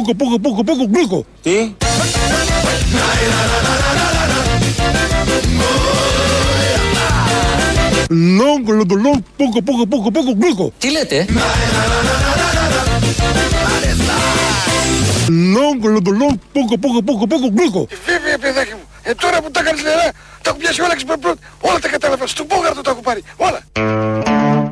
poco, poco, poco, poco, poco. ¿Sí? Long, long, long, poco, poco, poco, poco, poco. Chilete. Long, long, long, poco, poco, poco, poco, poco. Βέβαια παιδάκι μου. Ε τώρα που τα κάνεις νερά, τα έχω πιάσει όλα ξυπνοπρότη. Όλα τα κατάλαβα. Στον Πόγαρτο τα έχω πάρει. Όλα.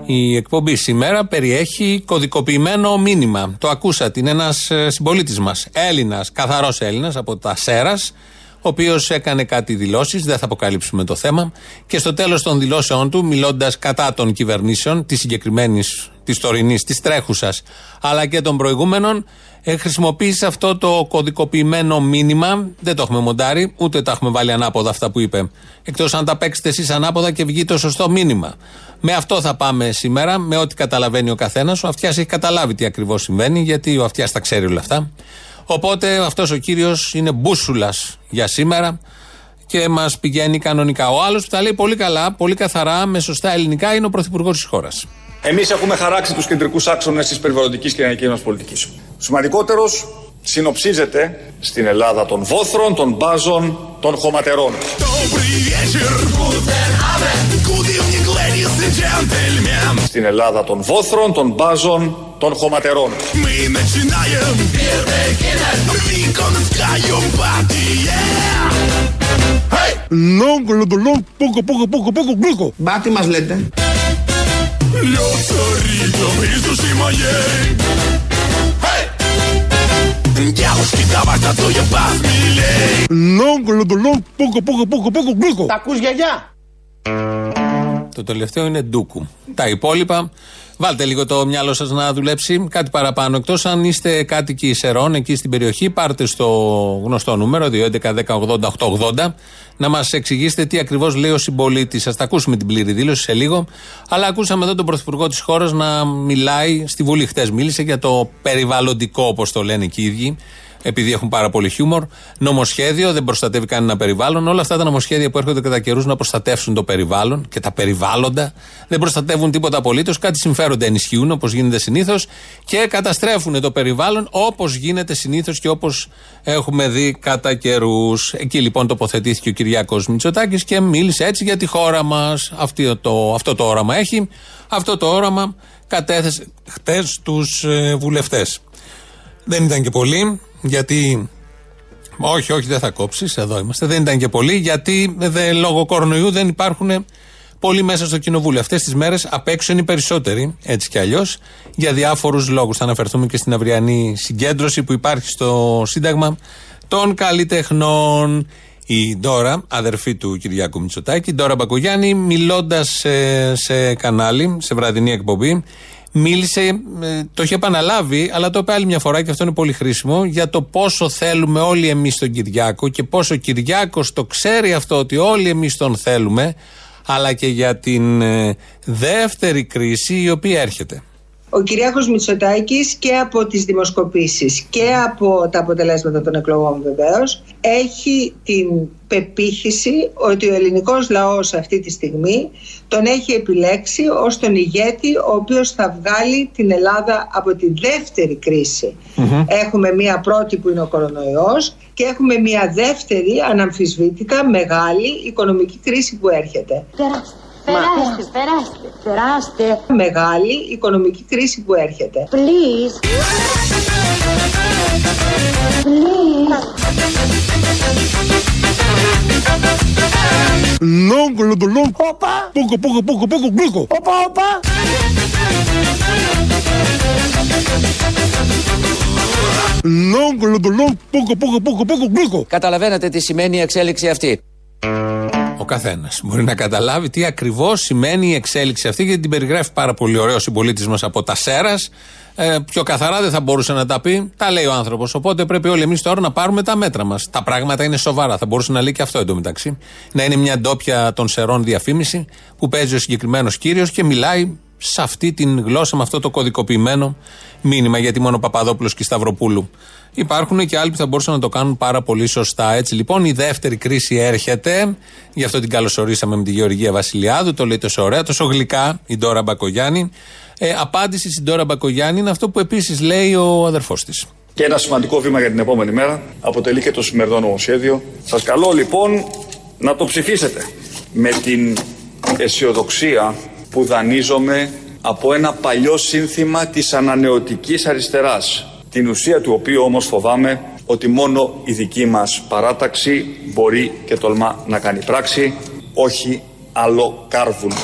Η εκπομπή σήμερα περιέχει κωδικοποιημένο μήνυμα. Το ακούσατε. Είναι ένας συμπολίτης μας. Έλληνας, καθαρός Έλληνας από τα Σέρας, ο οποίος έκανε κάτι δηλώσεις, δεν θα αποκαλύψουμε το θέμα. Και στο τέλος των δηλώσεών του, μιλώντας κατά των κυβερνήσεων, της συγκεκριμένης, της τωρινής, της τρέχουσας, αλλά και των προηγούμενων, ε, χρησιμοποίησε αυτό το κωδικοποιημένο μήνυμα. Δεν το έχουμε μοντάρει, ούτε τα έχουμε βάλει ανάποδα αυτά που είπε. Εκτός αν τα παίξετε εσείς ανάποδα και βγει το σωστό μήνυμα. Με αυτό θα πάμε σήμερα, με ό,τι καταλαβαίνει ο καθένας. Ο αυτιάς έχει καταλάβει τι ακριβώς συμβαίνει, γιατί ο αυτιάς τα ξέρει όλα αυτά. Οπότε αυτός ο κύριος είναι μπούσουλας για σήμερα και μας πηγαίνει κανονικά. Ο άλλος που τα λέει πολύ καλά, πολύ καθαρά, με σωστά ελληνικά, είναι ο πρωθυπουργός της χώρας. Εμείς έχουμε χαράξει τους κεντρικούς άξονες της περιβαλλοντικής και ενεργειακής μας πολιτικής. Σημαντικότερος συνοψίζεται στην Ελλάδα των βόθρων, των μπάζων, των χωματερών. Στην Ελλάδα των βόθρων, των μπάζων, των χωματερών. Long, long, poco, poco, poco, poco, poco. Μπάτι μας λέτε. Λοξαρίκο, μισοσυμμαγέ! Χέ! Τελειώσκε η τράπεζα του Ιωπάμιλε! Λόγκο, λόγκο, λόγκο, λόγκο, λόγκο, λόγκο, λόγκο! Το τελευταίο είναι ντούκου. Τα υπόλοιπα, βάλτε λίγο το μυαλό σας να δουλέψει. Κάτι παραπάνω. Εκτός αν είστε κάτοικοι Σερών, εκεί στην περιοχή, πάρτε στο γνωστό νούμερο 2.11.10.80.880 να μας εξηγήσετε τι ακριβώς λέει ο συμπολίτης σα. Θα ακούσουμε την πλήρη δήλωση σε λίγο. Αλλά ακούσαμε εδώ τον Πρωθυπουργό της χώρας να μιλάει. Στη Βουλή χτες μίλησε για το περιβαλλοντικό, όπως το λένε και οι ίδιοι επειδή έχουν πάρα πολύ χιούμορ. Νομοσχέδιο, δεν προστατεύει κανένα περιβάλλον. Όλα αυτά τα νομοσχέδια που έρχονται κατά καιρούς να προστατεύσουν το περιβάλλον και τα περιβάλλοντα δεν προστατεύουν τίποτα απολύτως. Κάτι συμφέροντα ενισχύουν όπως γίνεται συνήθως και καταστρέφουν το περιβάλλον όπως γίνεται συνήθως και όπως έχουμε δει κατά καιρούς. Εκεί λοιπόν τοποθετήθηκε ο Κυριάκος Μητσοτάκης και μίλησε έτσι για τη χώρα μας. Αυτό το, αυτό το όραμα έχει. Αυτό το όραμα κατέθεσε χτες στου ε, βουλευτές. Δεν ήταν και πολύ, γιατί. Όχι, όχι, δεν θα κόψεις. Εδώ είμαστε. Δεν ήταν και πολύ, γιατί δε, λόγω κορονοϊού δεν υπάρχουν πολλοί μέσα στο κοινοβούλιο. Αυτές τις μέρες απ' έξω είναι οι περισσότεροι, έτσι κι αλλιώς, για διάφορους λόγους. Θα αναφερθούμε και στην αυριανή συγκέντρωση που υπάρχει στο Σύνταγμα των Καλλιτεχνών. Η Ντόρα, αδερφή του Κυριάκου Μητσοτάκη, η Ντόρα Μπακογιάννη, μιλώντας σε, σε κανάλι, σε βραδινή εκπομπή, μίλησε, ε, το είχε επαναλάβει, αλλά το είπε άλλη μια φορά και αυτό είναι πολύ χρήσιμο, για το πόσο θέλουμε όλοι εμείς τον Κυριάκο και πόσο ο Κυριάκος το ξέρει αυτό ότι όλοι εμείς τον θέλουμε, αλλά και για την ε, δεύτερη κρίση η οποία έρχεται. Ο Κυριάκος Μητσοτάκης και από τις δημοσκοπήσεις και από τα αποτελέσματα των εκλογών βεβαίως έχει την πεποίθηση ότι ο ελληνικός λαός αυτή τη στιγμή τον έχει επιλέξει ως τον ηγέτη ο οποίος θα βγάλει την Ελλάδα από τη δεύτερη Έχουμε μία πρώτη που είναι ο κορονοϊός και έχουμε μία δεύτερη αναμφισβήτητα μεγάλη οικονομική κρίση που έρχεται. Περάστε, περάστε, περάστε. Μεγάλη οικονομική κρίση που έρχεται. Please. Please. Long, long, long, Όπα, poco, poco, poco, poco, poco. όπα, όπα. Long, long, long, poco, poco, poco, poco, poco. Καταλαβαίνετε τι σημαίνει η εξέλιξη αυτή. Ο καθένας μπορεί να καταλάβει τι ακριβώς σημαίνει η εξέλιξη αυτή, γιατί την περιγράφει πάρα πολύ ωραίο ο συμπολίτης μας από τα Σέρας. Ε, πιο καθαρά δεν θα μπορούσε να τα πει. Τα λέει ο άνθρωπος. Οπότε πρέπει όλοι εμείς τώρα να πάρουμε τα μέτρα μας. Τα πράγματα είναι σοβαρά. Θα μπορούσε να λέει και αυτό εντωμεταξύ. Να είναι μια ντόπια των Σερών διαφήμιση που παίζει ο συγκεκριμένος κύριος και μιλάει σε αυτή την γλώσσα, με αυτό το κωδικοποιημένο μήνυμα. Γιατί μόνο ο Παπαδόπουλος και η Σταυροπούλου υπάρχουν και άλλοι που θα μπορούσαν να το κάνουν πάρα πολύ σωστά. Έτσι λοιπόν η δεύτερη κρίση έρχεται. Γι' αυτό την καλωσορίσαμε με τη Γεωργία Βασιλιάδου. Το λέει τόσο ωραία, τόσο γλυκά η Ντόρα Μπακογιάννη. Ε, απάντηση στην Ντόρα Μπακογιάννη είναι αυτό που επίσης λέει ο αδερφός της. Και ένα σημαντικό βήμα για την επόμενη μέρα αποτελεί και το σημερινό νομοσχέδιο. Σας καλώ λοιπόν να το ψηφίσετε με την αισιοδοξία που δανείζομαι από ένα παλιό σύνθημα της ανανεωτικής αριστεράς την ουσία του οποίου όμως φοβάμαι ότι μόνο η δική μας παράταξη μπορεί και τολμά να κάνει πράξη, όχι άλλο κάρβουνο.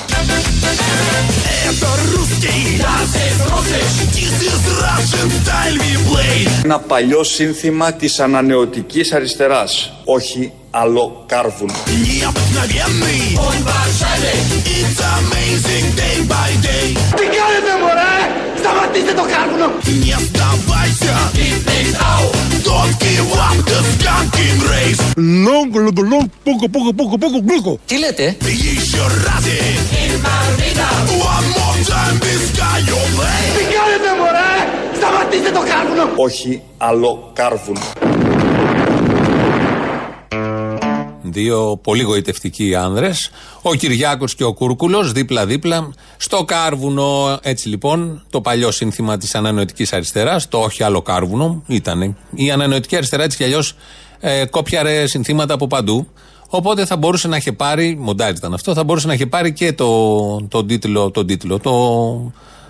Ένα παλιό σύνθημα της ανανεωτικής αριστεράς, όχι άλλο κάρβουνο. Τι κάνετε μωρέ! Σταματήστε το κάρβουνο! Long, long, long, poco, poco, poco, poco, poco. Τι λέτε; Τι κάνετε μωρέ! Σταματήστε το κάρβουνο! όχι άλλο κάρβουνο. Δύο πολύ γοητευτικοί άνδρες Ο Κυριάκος και ο Κούρκουλος δίπλα-δίπλα στο κάρβουνο. Έτσι λοιπόν το παλιό σύνθημα της ανανοητικής αριστεράς, το όχι άλλο κάρβουνο, ήταν. Η ανανοητική αριστερά έτσι κι αλλιώς ε, κόπιαρε συνθήματα από παντού. Οπότε θα μπορούσε να είχε πάρει, μοντάρι ήταν αυτό, θα μπορούσε να είχε πάρει και το, το τίτλο, τον τίτλο, το,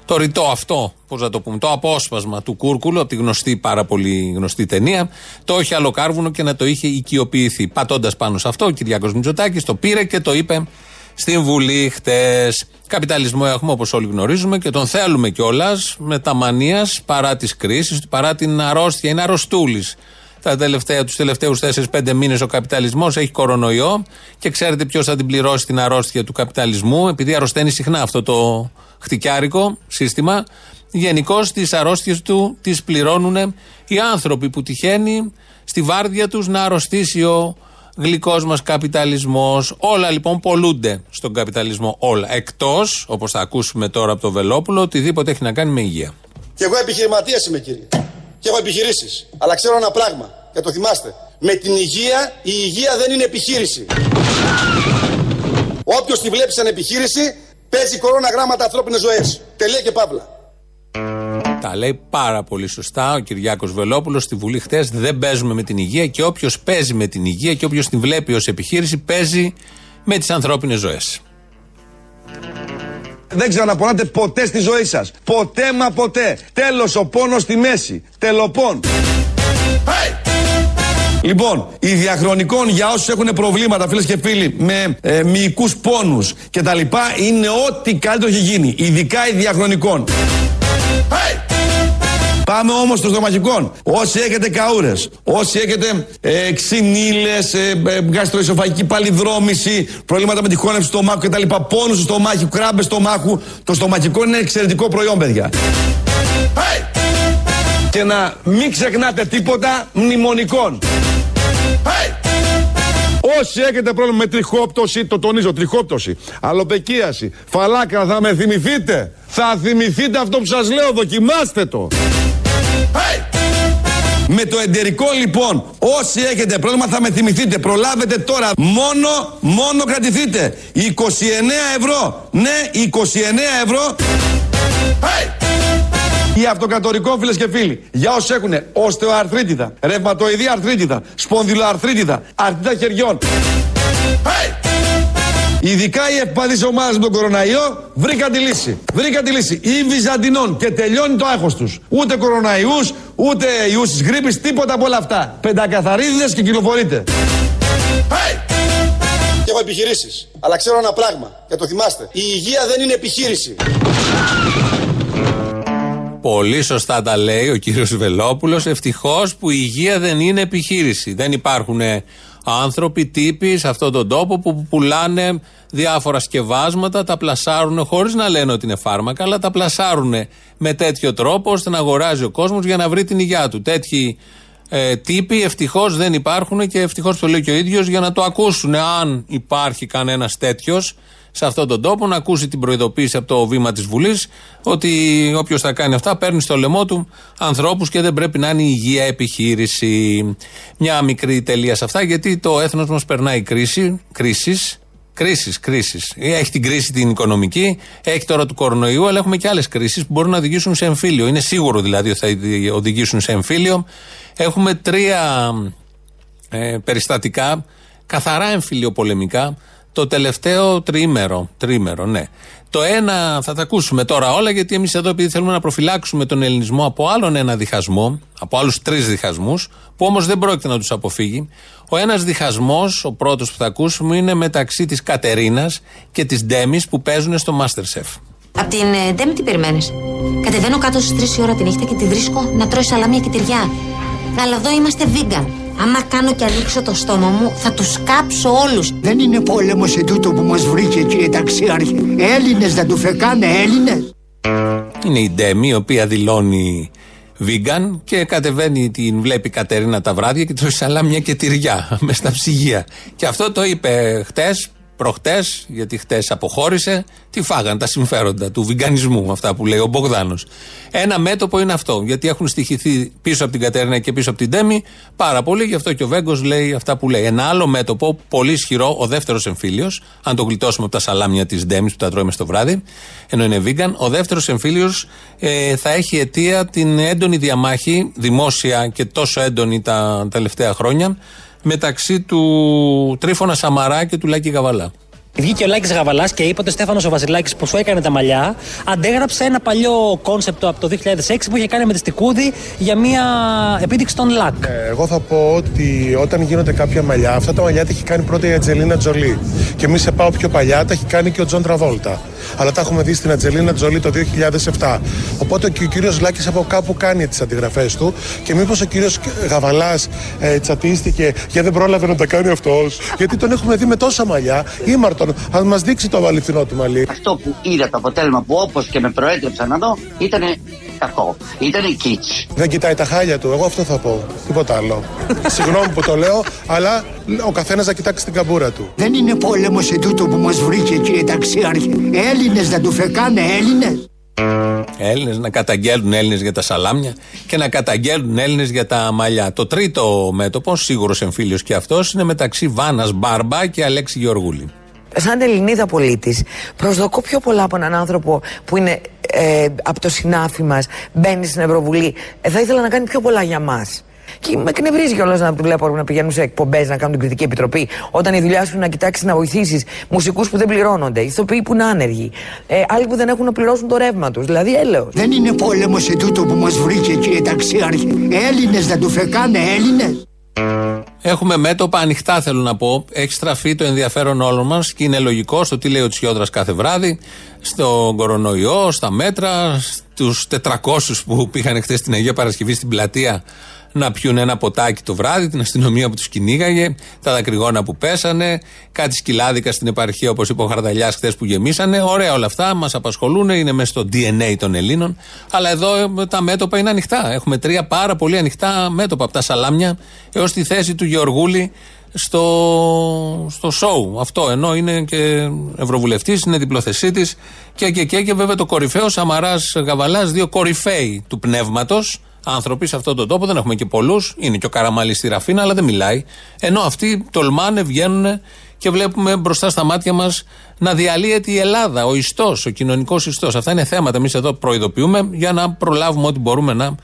το ρητό αυτό, πώς να το πούμε, το απόσπασμα του Κούρκουλου από τη γνωστή, πάρα πολύ γνωστή ταινία, το όχι άλλο κάρβουνο και να το είχε οικειοποιηθεί. Πατώντας πάνω σε αυτό, ο Κυριάκος Μητσοτάκης το πήρε και το είπε στην Βουλή χτες. Καπιταλισμό έχουμε όπως όλοι γνωρίζουμε και τον θέλουμε κιόλας με τα μανίας παρά τις κρίσεις, παρά την αρρώστια. Είναι αρρωστούλης. Τα τελευταία, τους τελευταίους 4-5 μήνες ο καπιταλισμός έχει κορονοϊό και ξέρετε ποιος θα την πληρώσει την αρρώστια του καπιταλισμού επειδή αρρωσταίνει συχνά αυτό το χτυκιάρικο σύστημα. Γενικώς τις αρρώστιες του τις πληρώνουν οι άνθρωποι που τυχαίνει στη βάρδια τους να αρρωστήσει ο γλυκός μας καπιταλισμός. Όλα λοιπόν πολλούνται στον καπιταλισμό. Όλα. Εκτός, όπως θα ακούσουμε τώρα από το Βελόπουλο, οτιδήποτε έχει να κάνει με υγεία. Και εγώ επιχειρηματίας είμαι, κύριε. Και έχω επιχειρήσεις. Αλλά ξέρω ένα πράγμα. Και το θυμάστε. Με την υγεία, η υγεία δεν είναι επιχείρηση. Όποιος τη βλέπει σαν επιχείρηση, παίζει κορώνα γράμματα ανθρώπινες ζωές. Τελεία και παύλα. Τα λέει πάρα πολύ σωστά ο Κυριάκος Βελόπουλος στη Βουλή χτε. Δεν παίζουμε με την υγεία και όποιος παίζει με την υγεία και όποιος την βλέπει ως επιχείρηση παίζει με τις ανθρώπινες ζωές. Δεν ξαναπονάτε ποτέ στη ζωή σας. Ποτέ μα ποτέ. Τέλος ο πόνος στη μέση. Τελοπών. Λοιπόν, η διαχρονικών για όσους έχουν προβλήματα, φίλες και φίλοι, με ε, μυϊκούς πόνους και τα λοιπά, είναι ό,τι καλύτερο έχει γίνει. Ειδικά η διαχρονικών. Πάμε όμως στο στομαχικών. Όσοι έχετε καούρες, όσοι έχετε ε, ξυνήλες, ε, ε, γαστροϊσοφαγική παλιδρόμηση, προβλήματα με τη χώνευση του στομάχου κτλ. Πόνους στο στομάχι, κράμπες στομάχου. Το στομαχικό είναι εξαιρετικό προϊόν, παιδιά. Και να μην ξεχνάτε τίποτα μνημονικών. Όσοι έχετε πρόβλημα με τριχόπτωση, το τονίζω, τριχόπτωση, αλοπεκίαση, φαλάκρα, θα με θυμηθείτε; Θα θυμηθείτε αυτό που σας λέω, δοκιμάστε το. Με το εντερικό λοιπόν, όσοι έχετε πρόβλημα θα με θυμηθείτε. Προλάβετε τώρα. Μόνο, μόνο κρατηθείτε. 29 ευρώ. Ναι, 29 ευρώ. Η αυτοκατορικό φίλες και φίλοι, για όσου έχουν οστεοαρθρίτιδα, ρευματοειδή αρθρίτιδα, σπονδυλοαρθρίτιδα, αρθρίτιδα χεριών. Ειδικά οι ευπαθεί ομάδε με τον κοροναϊό βρήκαν τη λύση. Βρήκαν τη λύση. Ή Βυζαντινών και τελειώνει το άγχος τους. Ούτε κοροναϊούς, ούτε ιούς της γρήπης, τίποτα από όλα αυτά. Πεντακαθαρίδε και κυκλοφορείτε. Και έχω επιχειρήσεις. Αλλά ξέρω ένα πράγμα. Και το θυμάστε. Η υγεία δεν είναι επιχείρηση. Πολύ σωστά τα λέει ο κύριος Βελόπουλος. Ευτυχώς που η υγεία δεν είναι επιχείρηση. Δεν υπάρχουν άνθρωποι, τύποι σε αυτόν τον τόπο που πουλάνε διάφορα σκευάσματα, τα πλασάρουν χωρίς να λένε ότι είναι φάρμακα, αλλά τα πλασάρουν με τέτοιο τρόπο ώστε να αγοράζει ο κόσμος για να βρει την υγεία του. Τέτοιοι ε, τύποι ευτυχώς δεν υπάρχουν και ευτυχώς το λέει και ο ίδιος για να το ακούσουν. Αν υπάρχει κανένας τέτοιος σε αυτόν τον τόπο, να ακούσει την προειδοποίηση από το βήμα της Βουλής ότι όποιος θα κάνει αυτά παίρνει στο λαιμό του ανθρώπους και δεν πρέπει να είναι η υγεία επιχείρηση. Μια μικρή τελεία σε αυτά, γιατί το έθνος μας περνάει κρίση, κρίσεις, Κρίση, κρίση. Έχει την κρίση την οικονομική, έχει τώρα του κορονοϊού, αλλά έχουμε και άλλες κρίσεις που μπορούν να οδηγήσουν σε εμφύλιο. Είναι σίγουρο δηλαδή ότι θα οδηγήσουν σε εμφύλιο. Έχουμε τρία ε, περιστατικά καθαρά εμφυλιοπολεμικά το τελευταίο τριήμερο. Τρίμερο, ναι. Το ένα θα τα ακούσουμε τώρα όλα, γιατί εμείς εδώ, επειδή θέλουμε να προφυλάξουμε τον ελληνισμό από άλλον ένα διχασμό, από άλλους τρεις διχασμούς, που όμως δεν πρόκειται να τους αποφύγει. Ο ένας διχασμός, ο πρώτος που θα ακούσουμε, είναι μεταξύ της Κατερίνας και της Ντέμι που παίζουν στο Masterchef. Απ' την ε, Ντέμι τι περιμένεις; Κατεβαίνω κάτω στις 3 η ώρα τη νύχτα και τη βρίσκω να τρώει σαλαμία και τυριά. Αλλά εδώ είμαστε vegan. Άμα κάνω και ανοίξω το στόμα μου, θα τους κάψω όλους. Δεν είναι πόλεμος ετούτο που μας βρήκε κύριε Ταξίαρχε. Έλληνες δεν του φεκάνε Έλληνες. Είναι η Ντέμι, η οποία δηλώνει vegan και κατεβαίνει, την βλέπει η Κατερίνα τα βράδια και τρώει σαλάμια και τυριά μες στα ψυγεία. Και αυτό το είπε χτες προχτές, γιατί χτες αποχώρησε, τι φάγαν τα συμφέροντα του βιγκανισμού, αυτά που λέει ο Μπογδάνος. Ένα μέτωπο είναι αυτό, γιατί έχουν στοιχηθεί πίσω από την Κατέρινα και πίσω από την Τέμι πάρα πολύ, γι' αυτό και ο Βέγκος λέει αυτά που λέει. Ένα άλλο μέτωπο, πολύ ισχυρό, ο δεύτερος εμφύλιος, αν το γλιτώσουμε από τα σαλάμια της Ντέμι που τα τρώμε στο βράδυ, ενώ είναι βίγκαν, ο δεύτερος εμφύλιος ε, θα έχει αιτία την έντονη διαμάχη, δημόσια και τόσο έντονη τα τελευταία χρόνια, μεταξύ του Τρύφωνα Σαμαρά και του Λάκη Γαβαλά. Βγήκε ο Λάκης Γαβαλάς και είπε ότι ο Στέφανος ο Βασιλάκης που σου έκανε τα μαλλιά αντέγραψε ένα παλιό concept από το 2006 που είχε κάνει με τη Στικούδη για μια επίδειξη των LAK. Ε, εγώ θα πω ότι όταν γίνονται κάποια μαλλιά, αυτά τα μαλλιά τα έχει κάνει πρώτα η Ατζελίνα Τζολί. Και να σε πάω πιο παλιά, τα έχει κάνει και ο Τζον Τραβόλτα. Αλλά τα έχουμε δει στην Ατζελίνα Τζολί το 2007. Οπότε και ο κύριος Λάκης από κάπου κάνει τις αντιγραφές του και μήπως ο κύριος Γαβαλάς ε, τσατίστηκε γιατί δεν πρόλαβε να τα κάνει αυτός. Γιατί τον έχουμε δει με τόσα μαλλιά. Ήμαρτο τον. Α μας δείξει το αληθινό του μαλλί. Αυτό που είδα το αποτέλεσμα που όπως και με προέτρεψαν να δω ήταν κακό. Ήταν κίτς. Δεν κοιτάει τα χάλια του. Εγώ αυτό θα πω. Τίποτα άλλο. Συγγνώμη που το λέω, αλλά ο καθένας να κοιτάξει την καμπούρα του. Δεν είναι πόλεμος τούτο που μας βρήκε, κύριε Ταξίαρχε. Έλληνες δεν του φεκάνε Έλληνες. Έλληνες να καταγγέλνουν Έλληνες για τα σαλάμια και να καταγγέλνουν Έλληνες για τα μαλλιά. Το τρίτο μέτωπο, σίγουρος εμφύλιος και αυτός, είναι μεταξύ Βάνας Μπάρμπα και Αλέξη Γεωργούλη σαν Ελληνίδα πολίτης, προσδοκώ πιο πολλά από έναν άνθρωπο που είναι ε, από το συνάφι μας, μπαίνεις στην Ευρωβουλή. Ε, θα ήθελα να κάνει πιο πολλά για μας. Και με εκνευρίζει κιόλας να βλέπω να πηγαίνουν σε εκπομπές να κάνουν την κριτική επιτροπή. Όταν η δουλειά σου είναι να κοιτάξεις να βοηθήσεις μουσικούς που δεν πληρώνονται, ηθοποιοί που είναι άνεργοι, ε, άλλοι που δεν έχουν να πληρώσουν το ρεύμα τους. Δηλαδή έλεος. Δεν είναι πόλεμος τούτο που μας βρήκε, κύριε Ταξίαρχε. Έλληνες δεν του φεκάνε Έλληνες. Έχουμε μέτωπα ανοιχτά, θέλω να πω. Έχει στραφεί το ενδιαφέρον όλων μας και είναι λογικό στο τι λέει ο Τσιόδρας κάθε βράδυ, στον κορονοϊό, στα μέτρα, στους 400 που πήγαν χθες στην Αγία Παρασκευή στην πλατεία να πιούν ένα ποτάκι το βράδυ, την αστυνομία που τους κυνήγαγε, τα δακρυγόνα που πέσανε, κάτι σκυλάδικα στην επαρχία όπως είπε ο Χαρδαλιάς χθες που γεμίσανε. Ωραία όλα αυτά, μας απασχολούν, είναι μέσα στο DNA των Ελλήνων. Αλλά εδώ ε, τα μέτωπα είναι ανοιχτά. Έχουμε τρία πάρα πολύ ανοιχτά μέτωπα από τα σαλάμια έως τη θέση του Γεωργούλη στο, στο show. Αυτό ενώ είναι και ευρωβουλευτής, είναι διπλοθεσή της και, και, και, και βέβαια το κορυφαίο Σαμαράς Γαβαλάς, δύο κορυφαίοι του πνεύματος άνθρωποι σε αυτόν τον τόπο. Δεν έχουμε και πολλούς. Είναι και ο Καραμάλι στη Ραφίνα, αλλά δεν μιλάει. Ενώ αυτοί τολμάνε, βγαίνουν και βλέπουμε μπροστά στα μάτια μας να διαλύεται η Ελλάδα, ο ιστός, ο κοινωνικός ιστός. Αυτά είναι θέματα. Εμείς εδώ προειδοποιούμε για να προλάβουμε ό,τι μπορούμε να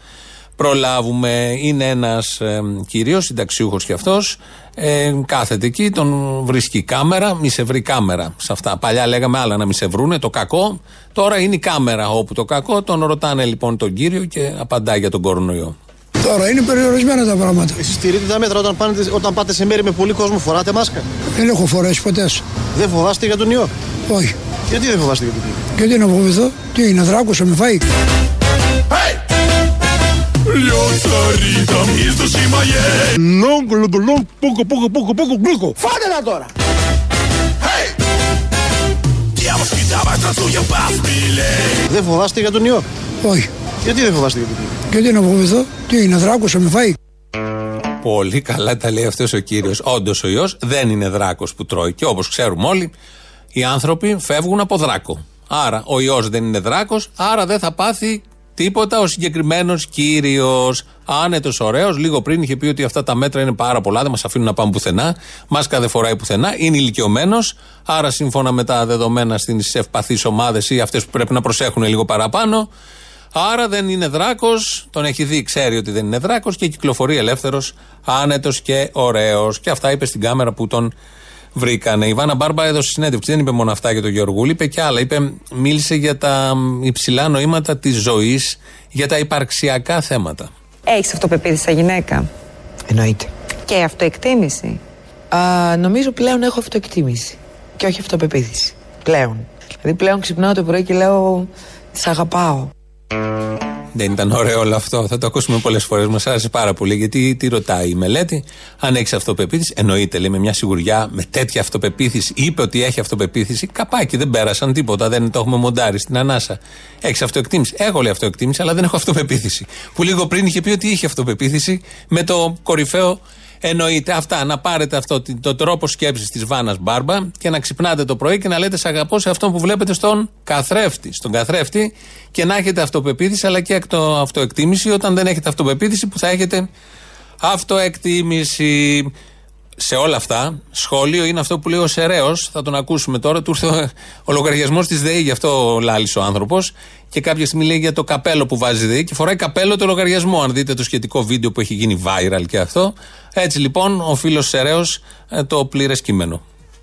προλάβουμε. Είναι ένας ε, κύριο, συνταξιούχος κι αυτός, ε, κάθεται εκεί, τον βρίσκει κάμερα, μη σε βρει κάμερα σε αυτά. Παλιά λέγαμε άλλα να μη σε βρούνε, το κακό. Τώρα είναι η κάμερα όπου το κακό. Τον ρωτάνε λοιπόν τον κύριο και απαντάει για τον κορονοϊό. Τώρα είναι περιορισμένα τα πράγματα. Εσείς στηρείτε τα μέτρα όταν, πάτε, όταν πάτε σε μέρη με πολύ κόσμο, φοράτε μάσκα; Δεν έχω φορέσει ποτέ. Δεν φοβάστε για τον ιό; Όχι. Γιατί δεν φοβάστε για τον ιό; Γιατί να φοβηθώ, τι είναι, δράκο, με φάει. Λιωτσαρίτα μη στο σήμαγε Λόγκο, λόγκο, λόγκο, πόκο, πόκο, πόκο, πόκο, πόκο Φάτε τα τώρα Δεν φοβάστε για τον ιό Όχι Γιατί δεν φοβάστε για τον ιό Γιατί να φοβηθώ, τι είναι, δράκος, με φάει; Πολύ καλά τα λέει αυτός ο κύριος. Όντως ο ιό δεν είναι δράκος που τρώει. Και όπως ξέρουμε όλοι, οι άνθρωποι φεύγουν από δράκο. Άρα ο ιό δεν είναι δράκος, άρα δεν θα πάθει τίποτα ο συγκεκριμένος κύριος. Άνετος, ωραίος, λίγο πριν είχε πει ότι αυτά τα μέτρα είναι πάρα πολλά, δεν μας αφήνουν να πάμε πουθενά. Μάσκα δεν φοράει πουθενά, είναι ηλικιωμένος. Άρα, σύμφωνα με τα δεδομένα στι ευπαθεί ομάδες ή αυτές που πρέπει να προσέχουν λίγο παραπάνω, Άρα δεν είναι δράκος, τον έχει δει, ξέρει ότι δεν είναι δράκος και κυκλοφορεί ελεύθερος, άνετος και ωραίος. Και αυτά είπε στην κάμερα που τον βρήκανε. Η Βάνα Μπάρμπα έδωσε συνέντευξη. Δεν είπε μόνο αυτά για τον Γεωργούλη, είπε και άλλα. Είπε, μίλησε για τα υψηλά νοήματα της ζωής, για τα υπαρξιακά θέματα. Έχεις αυτοπεποίθηση σαν γυναίκα; Εννοείται. Και αυτοεκτίμηση; Α, νομίζω πλέον έχω αυτοεκτίμηση. Και όχι αυτοπεποίθηση. Πλέον. Δηλαδή πλέον ξυπνάω το πρωί και λέω Σ' αγαπάω. Δεν ήταν ωραίο όλο αυτό. Θα το ακούσουμε πολλές φορές. Μας άρεσε πάρα πολύ. Γιατί τι ρωτάει η μελέτη, αν έχεις αυτοπεποίθηση. Εννοείται, λέει με μια σιγουριά, με τέτοια αυτοπεποίθηση. Είπε ότι έχει αυτοπεποίθηση. Καπάκι, δεν πέρασαν τίποτα. Δεν το έχουμε μοντάρει στην ανάσα. Έχεις αυτοεκτίμηση. Έχω λέει αυτοεκτίμηση, αλλά δεν έχω αυτοπεποίθηση. Που λίγο πριν είχε πει ότι είχε αυτοπεποίθηση με το κορυφαίο Εννοείται αυτά, να πάρετε αυτό το τρόπο σκέψης της Βάνας Μπάρμπα και να ξυπνάτε το πρωί και να λέτε σε αγαπώ σε αυτό που βλέπετε στον καθρέφτη. Στον καθρέφτη και να έχετε αυτοπεποίθηση αλλά και αυτοεκτίμηση όταν δεν έχετε αυτοπεποίθηση που θα έχετε αυτοεκτίμηση σε όλα αυτά, σχόλιο είναι αυτό που λέει ο Σεραίο. Θα τον ακούσουμε τώρα. Του ήρθε ο λογαριασμός της ΔΕΗ, γι' αυτό λάλησε ο άνθρωπος. Και κάποια στιγμή λέει για το καπέλο που βάζει η ΔΕΗ και φοράει καπέλο το λογαριασμό. Αν δείτε το σχετικό βίντεο που έχει γίνει viral και αυτό. Έτσι λοιπόν ο φίλος Σεραίο το πλήρες κείμενο.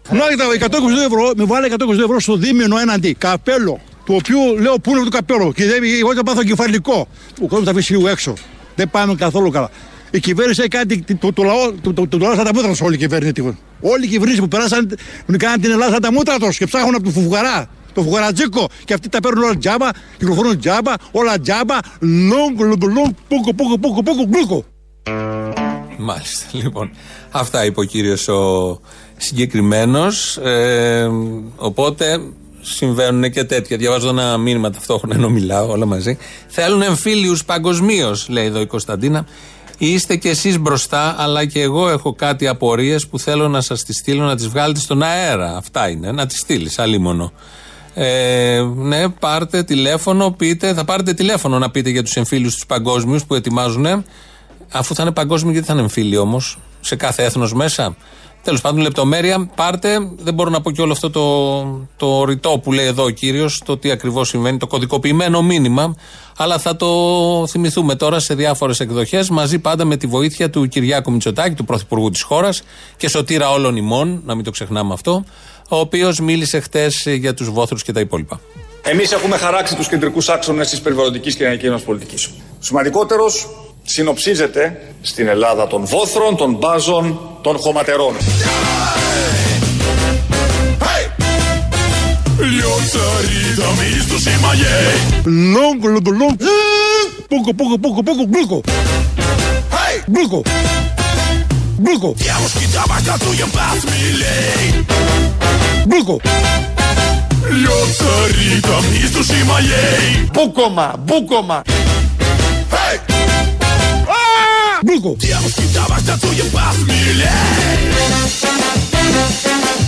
Να τα 120 ευρώ, με βάλε 120 ευρώ στο δίμηνο έναντι καπέλο. Το οποίο λέω πού είναι το καπέλο; Και δεν, εγώ θα πάθω κεφαλικό. Ο κόσμος θα αφήσει λίγο έξω. Δεν πάμε καθόλου καλά. Η κυβέρνηση έχει κάνει το, το, λαό, το, το, το, το, σαν τα μούτρα τους όλη η κυβέρνηση. Όλοι οι κυβερνήσεις που περάσαν κάναν την Ελλάδα σαν τα μούτρα τους και ψάχνουν από το φουγαρά. Το φουγαρατζίκο. Και αυτοί τα παίρνουν όλα τζάμπα, κυκλοφορούν τζάμπα, όλα τζάμπα. Λόγκ, λόγκ, λόγκ, πούκο, πούκο, πούκο, πούκο, πούκο. Μάλιστα. Λοιπόν, αυτά είπε ο κύριος ο συγκεκριμένος. Ε, οπότε συμβαίνουν και τέτοια. Διαβάζω ένα μήνυμα ταυτόχρονα ενώ μιλάω όλα μαζί. Θέλουν εμφύλιους παγκοσμίως, λέει εδώ η Κωνσταντίνα. Είστε κι εσείς μπροστά, αλλά και εγώ έχω κάτι απορίες που θέλω να σας τις στείλω να τις βγάλετε στον αέρα. Αυτά είναι, να τις στείλεις, αλίμονο. Ε, ναι, πάρτε τηλέφωνο, πείτε. Θα πάρετε τηλέφωνο να πείτε για τους εμφύλιους τους παγκόσμιους που ετοιμάζουν. Αφού θα είναι παγκόσμιοι, γιατί θα είναι εμφύλιοι όμως, σε κάθε έθνος μέσα. Τέλος πάντων, λεπτομέρεια πάρτε. Δεν μπορώ να πω και όλο αυτό το, το ρητό που λέει εδώ ο κύριος, το τι ακριβώς συμβαίνει, το κωδικοποιημένο μήνυμα. Αλλά θα το θυμηθούμε τώρα σε διάφορες εκδοχές, μαζί πάντα με τη βοήθεια του Κυριάκου Μητσοτάκη, του Πρωθυπουργού της χώρας και σωτήρα όλων ημών, να μην το ξεχνάμε αυτό, ο οποίος μίλησε χτες για τους βόθρους και τα υπόλοιπα. Εμείς έχουμε χαράξει τους κεντρικούς άξονες της περιβαλλοντικής και ενεργειακής μας πολιτικής. Σημαντικότερος συνοψίζεται στην Ελλάδα των βόθρων, των μπάζων, των χωματερών. Λόγκ, λόγκ, Μπλούκο.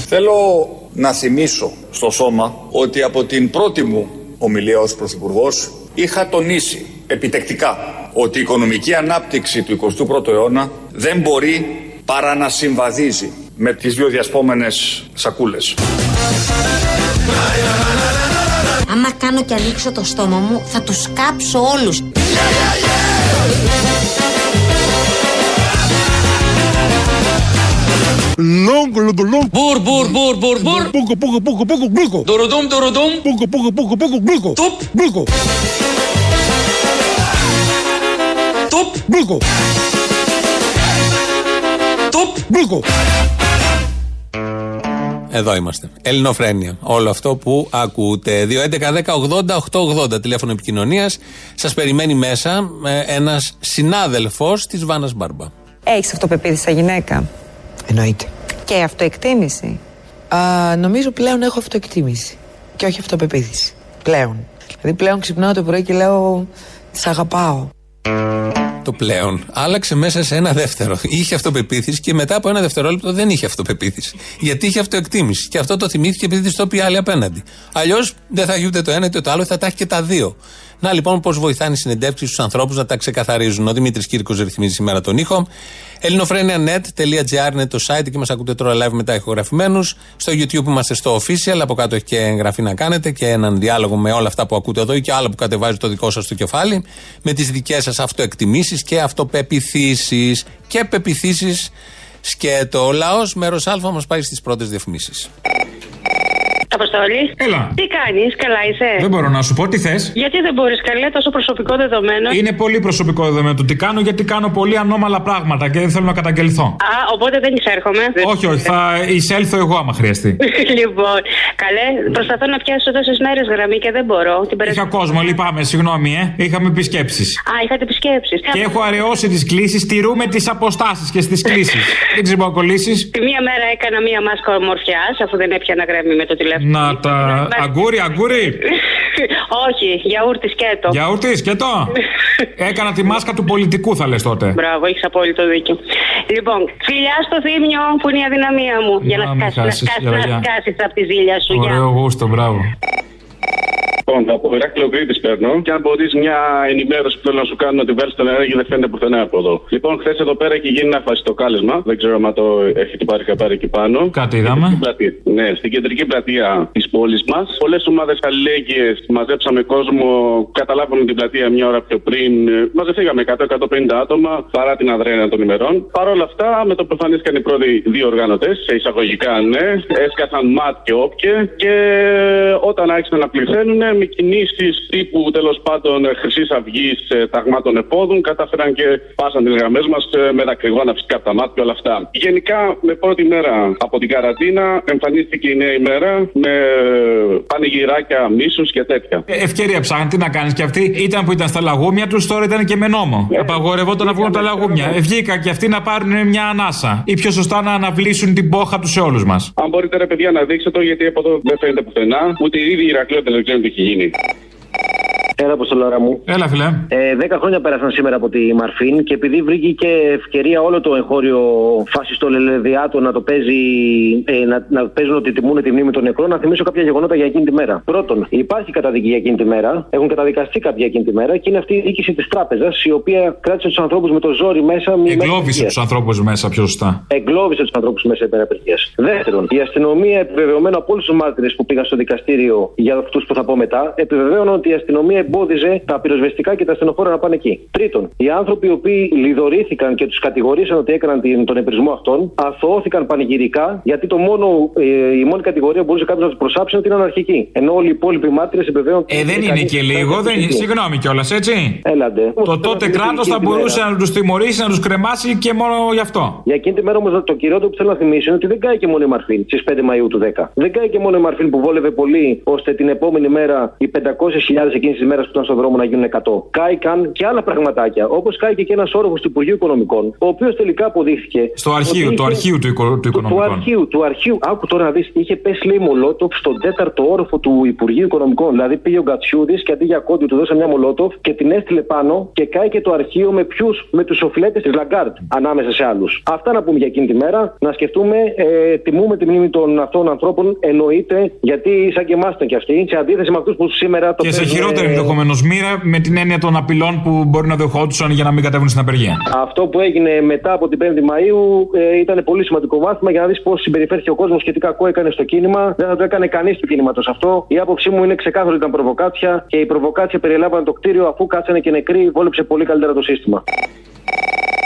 Θέλω να θυμίσω στο σώμα ότι από την πρώτη μου ομιλία ως Πρωθυπουργός είχα τονίσει επιτεκτικά ότι η οικονομική ανάπτυξη του 21ου αιώνα δεν μπορεί παρά να συμβαδίζει με τις δύο διασπόμενες σακούλες. Άμα κάνω και ανοίξω το στόμα μου, θα τους κάψω όλους. Λόγκ, λόγκ, λόγκ. Μπουρ, μπουρ, μπουρ, μπουρ, μπουρ. Πούκο, πούκο, πούκο, πούκο, μπλούκο. Τουρουδούμ, τουρουδούμ. Πούκο, πούκο, πούκο, πούκο, μπλούκο. Τουπ. Μπλούκο. Τουπ. Μπλούκο. Τουπ. Μπλούκο. Εδώ είμαστε. Ελληνοφρένεια. Όλο αυτό που ακούτε. 2.11.10.80.880 τηλέφωνο επικοινωνίας. Σας περιμένει μέσα ένας συνάδελφος της Βάνας Μπάρμπα. Έχεις αυτοπεποίθηση σαν γυναίκα; Εννοείται. Και αυτοεκτίμηση. Α, νομίζω πλέον έχω αυτοεκτίμηση. Και όχι αυτοπεποίθηση. Πλέον. Δηλαδή πλέον ξυπνάω το πρωί και λέω Σ' αγαπάω. Το πλέον άλλαξε μέσα σε ένα δεύτερο. Είχε αυτοπεποίθηση και μετά από ένα δευτερόλεπτο δεν είχε αυτοπεποίθηση. Γιατί είχε αυτοεκτίμηση. Και αυτό το θυμήθηκε επειδή της το πει άλλη απέναντι. Αλλιώς δεν θα έχει ούτε το ένα ούτε το άλλο, θα τα έχει και τα δύο. Να λοιπόν πώς βοηθάνε οι συνεντεύξεις στου ανθρώπους να τα ξεκαθαρίζουν. Ο Δημήτρης Κύρκος ρυθμίζει σήμερα τον ήχο. ελληνοφρένια.net.gr είναι το site και μας ακούτε τώρα live μετά ηχογραφημένους. Στο YouTube είμαστε στο official. Από κάτω έχει και εγγραφή να κάνετε και έναν διάλογο με όλα αυτά που ακούτε εδώ ή και άλλα που κατεβάζει το δικό σας το κεφάλι. Με τις δικές σας αυτοεκτιμήσεις και αυτοπεπιθήσει. Και πεπιθήσεις σκέτο. Ο λαός μέρος Α μας πάει στις πρώτες διαφημίσεις. Αποστολή. Έλα. Τι κάνεις, καλά είσαι; Δεν μπορώ να σου πω τι θες; Γιατί δεν μπορείς, καλέ, τόσο προσωπικό δεδομένο. Είναι πολύ προσωπικό δεδομένο το τι κάνω γιατί κάνω πολύ ανώμαλα πράγματα και δεν θέλω να καταγγελθώ. Α, οπότε δεν εισέρχομαι. Όχι, όχι, θα εισέλθω εγώ άμα χρειαστεί. λοιπόν, καλέ, προσπαθώ να πιάσω τόσες μέρες γραμμή και δεν μπορώ. Την Είχα κόσμο, λυπάμαι, συγγνώμη, ε. Είχαμε επισκέψει. Α, είχατε επισκέψει. Και έχω αραιώσει τις κλήσεις, τηρούμε τις αποστάσεις και στις κλήσεις. δεν ξέρω να κολλήσεις. Τη μία μέρα έκανα μία μάσκα ομορφιάς, αφού δεν έπιανα γραμμή με το τηλέφωνο. Να τα. Αγκούρι, αγκούρι. Όχι, γιαούρτι σκέτο. Γιαούρτι, σκέτο. Έκανα τη μάσκα του πολιτικού, θα λες τότε. Μπράβο, έχεις απόλυτο δίκιο. Λοιπόν, φιλιά στο θύμιο που είναι η αδυναμία μου. για να μην σκάσεις χάσεις, να γεια, γεια. σκάσεις από τη ζήλια σου. Γεια. Ωραίο γούστο, μπράβο. Λοιπόν, από Ηράκλειο Κρήτης παίρνω και αν μπορείς μια ενημέρωση που θέλω να σου κάνω ότι βάλει τον αέρα και δεν φαίνεται πουθενά από εδώ. Λοιπόν, χθες εδώ πέρα έχει γίνει ένα φασιστό κάλεσμα. Δεν ξέρω αν το έχετε πάρει χαμπάρι εκεί πάνω. Κάτι είδαμε. Στην πλατεία. Ναι, στην κεντρική πλατεία της πόλης μας. Πολλές ομάδες αλληλέγγυες μαζέψαμε κόσμο. Καταλάβαμε την πλατεία μια ώρα πιο πριν. Μαζευτήκαμε 100-150 άτομα παρά την αδρένα των ημερών. Παρ' όλα αυτά, με το που εμφανίστηκαν οι πρώτοι δύο οργάνωτες, σε εισαγωγικά ναι, έσκασαν ματ και όποιε και όταν άρχισαν να πληθαίνουν με κινήσεις τύπου τέλος πάντων Χρυσής Αυγής ταγμάτων επόδων κατάφεραν και πάσαν τις γραμμές μας με δακρυγόνα φυσικά από τα μάτια και όλα αυτά. Γενικά, με πρώτη μέρα από την καραντίνα εμφανίστηκε η νέα ημέρα με πανηγυράκια μίσους και τέτοια. Ε, Ευκαιρία ψάχνει, τι να κάνεις και αυτή. Ήταν που ήταν στα λαγούμια τους, τώρα ήταν και με νόμο. Απαγορευόταν να βγουν από τα λαγούμια. Ε, βγήκα και αυτοί να πάρουν μια ανάσα. Ή πιο σωστά να αναβλήσουν την πόχα τους σε όλους μας. Αν μπορείτε ρε παιδιά να δείξετε το γιατί από εδώ δεν φαίνεται πουθενά, ούτε η ίδια η Ηρακλείο δεν ξέρουν τι έχει γίνει. Έλα, Αποστολάρα μου. Έλα, φιλέ. Ε, δέκα χρόνια πέρασαν σήμερα από τη Μαρφίν και επειδή βρήκε και ευκαιρία όλο το εγχώριο φάσιστο λελεδιάτο να το παίζει, ε, να, να παίζουν ότι τιμούν τη μνήμη των νεκρών, να θυμίσω κάποια γεγονότα για εκείνη τη μέρα. Πρώτον, υπάρχει καταδίκη για εκείνη τη μέρα, έχουν καταδικαστεί κάποια εκείνη τη μέρα και είναι αυτή η διοίκηση της τράπεζας η οποία κράτησε τους ανθρώπους με το ζόρι μέσα. μη- Εγκλώβησε μέσα τους ανθρώπους μέσα, πιο σωστά. Εγκλώβησε τους ανθρώπους μέσα υπέρ απεργίας. Δεύτερον, η αστυνομία επιβεβαιωμένα από όλους τους μάρτυρες που πήγαν στο δικαστήριο για αυτούς που θα πω μετά, επιβεβαίωναν ότι η αστυνομία εμπόδιζε τα πυροσβεστικά και τα ασθενοφόρα να πάνε εκεί. Τρίτον, οι άνθρωποι οι οποίοι λιδωρήθηκαν και τους κατηγορήσαν ότι έκαναν την- τον επρισμό αυτών, αθωώθηκαν πανηγυρικά γιατί το μόνο, ε, η μόνη κατηγορία που μπορούσε κάποιος να τους προσάψει είναι ότι είναι αναρχική. Ενώ όλοι οι υπόλοιποι μάρτυρες επιβεβαίωναν Ε, δεν είναι και λίγο, δεν είναι. Συγγνώμη κιόλας, έτσι. Έλαντε. Το τότε κράτος θα μπορούσε να τους τιμωρήσει, να τους κρεμάσει και μόνο γι' αυτό. Για εκείνη τη μέρα όμως το κυριότερο που θέλω να θυμίσω είναι ότι δεν κάηκε μόνο η Μαρφίν στις 5 Μαΐου του 10. Δεν κάηκε μόνο η Μαρφίν που βόλευε πολύ ώστε την επόμενη μέρα οι 500.000 εκείνης της μέρας που ήταν στον δρόμο να γίνουν 100. Κάηκαν και άλλα πραγματάκια. Όπως κάηκε και ένας όροφος του Υπουργείου Οικονομικών, ο οποίος τελικά αποδείχθηκε. Στο αρχείο, ότι το είχε- αρχείο του, οικο- του του, του οικονομικού. αρχείου, του αρχείου. Άκου τώρα να δεις, είχε πέσει λέει μολότοφ στον τέταρτο όροφο του Υπουργείου Οικονομικών. Δηλαδή πήγε ο Γκατσιούδης και αντί για ακόντι του 'δωσε μια μολότοφ και την έστειλε πάνω και κάηκε το αρχείο με ποιους, με τους οφειλέτες της Λαγκάρντ ανάμεσα σε άλλους. Αυτά να πούμε για εκείνη τη μέρα. Να σκεφτούμε, ε, τιμούμε τη μνήμη των αυτών ανθρώπων, εννοείται, γιατί σαν και εμάς ήταν κι αυτοί, σε αντίθεση με αυτούς που σήμερα το Και σε παίζουν, χειρότερη ε, ενδεχομένως μοίρα με την έννοια των απειλών που μπορεί να δεχόντουσαν για να μην κατέβουν στην απεργία. Αυτό που έγινε μετά από την 5η Μαου ε, ήταν πολύ σημαντικό μάθημα για να δεις πώς συμπεριφέρθηκε ο κόσμος και τι κακό έκανε στο κίνημα. Δεν θα το έκανε κανείς του κίνηματο αυτό. Η άποψή μου είναι ξεκάθαρο ότι ήταν προβοκάτσια και η προβοκάτσια περιλάμβανε το κτίριο αφού κάτσανε και νεκροί, βόλεψε πολύ καλύτερα το σύστημα.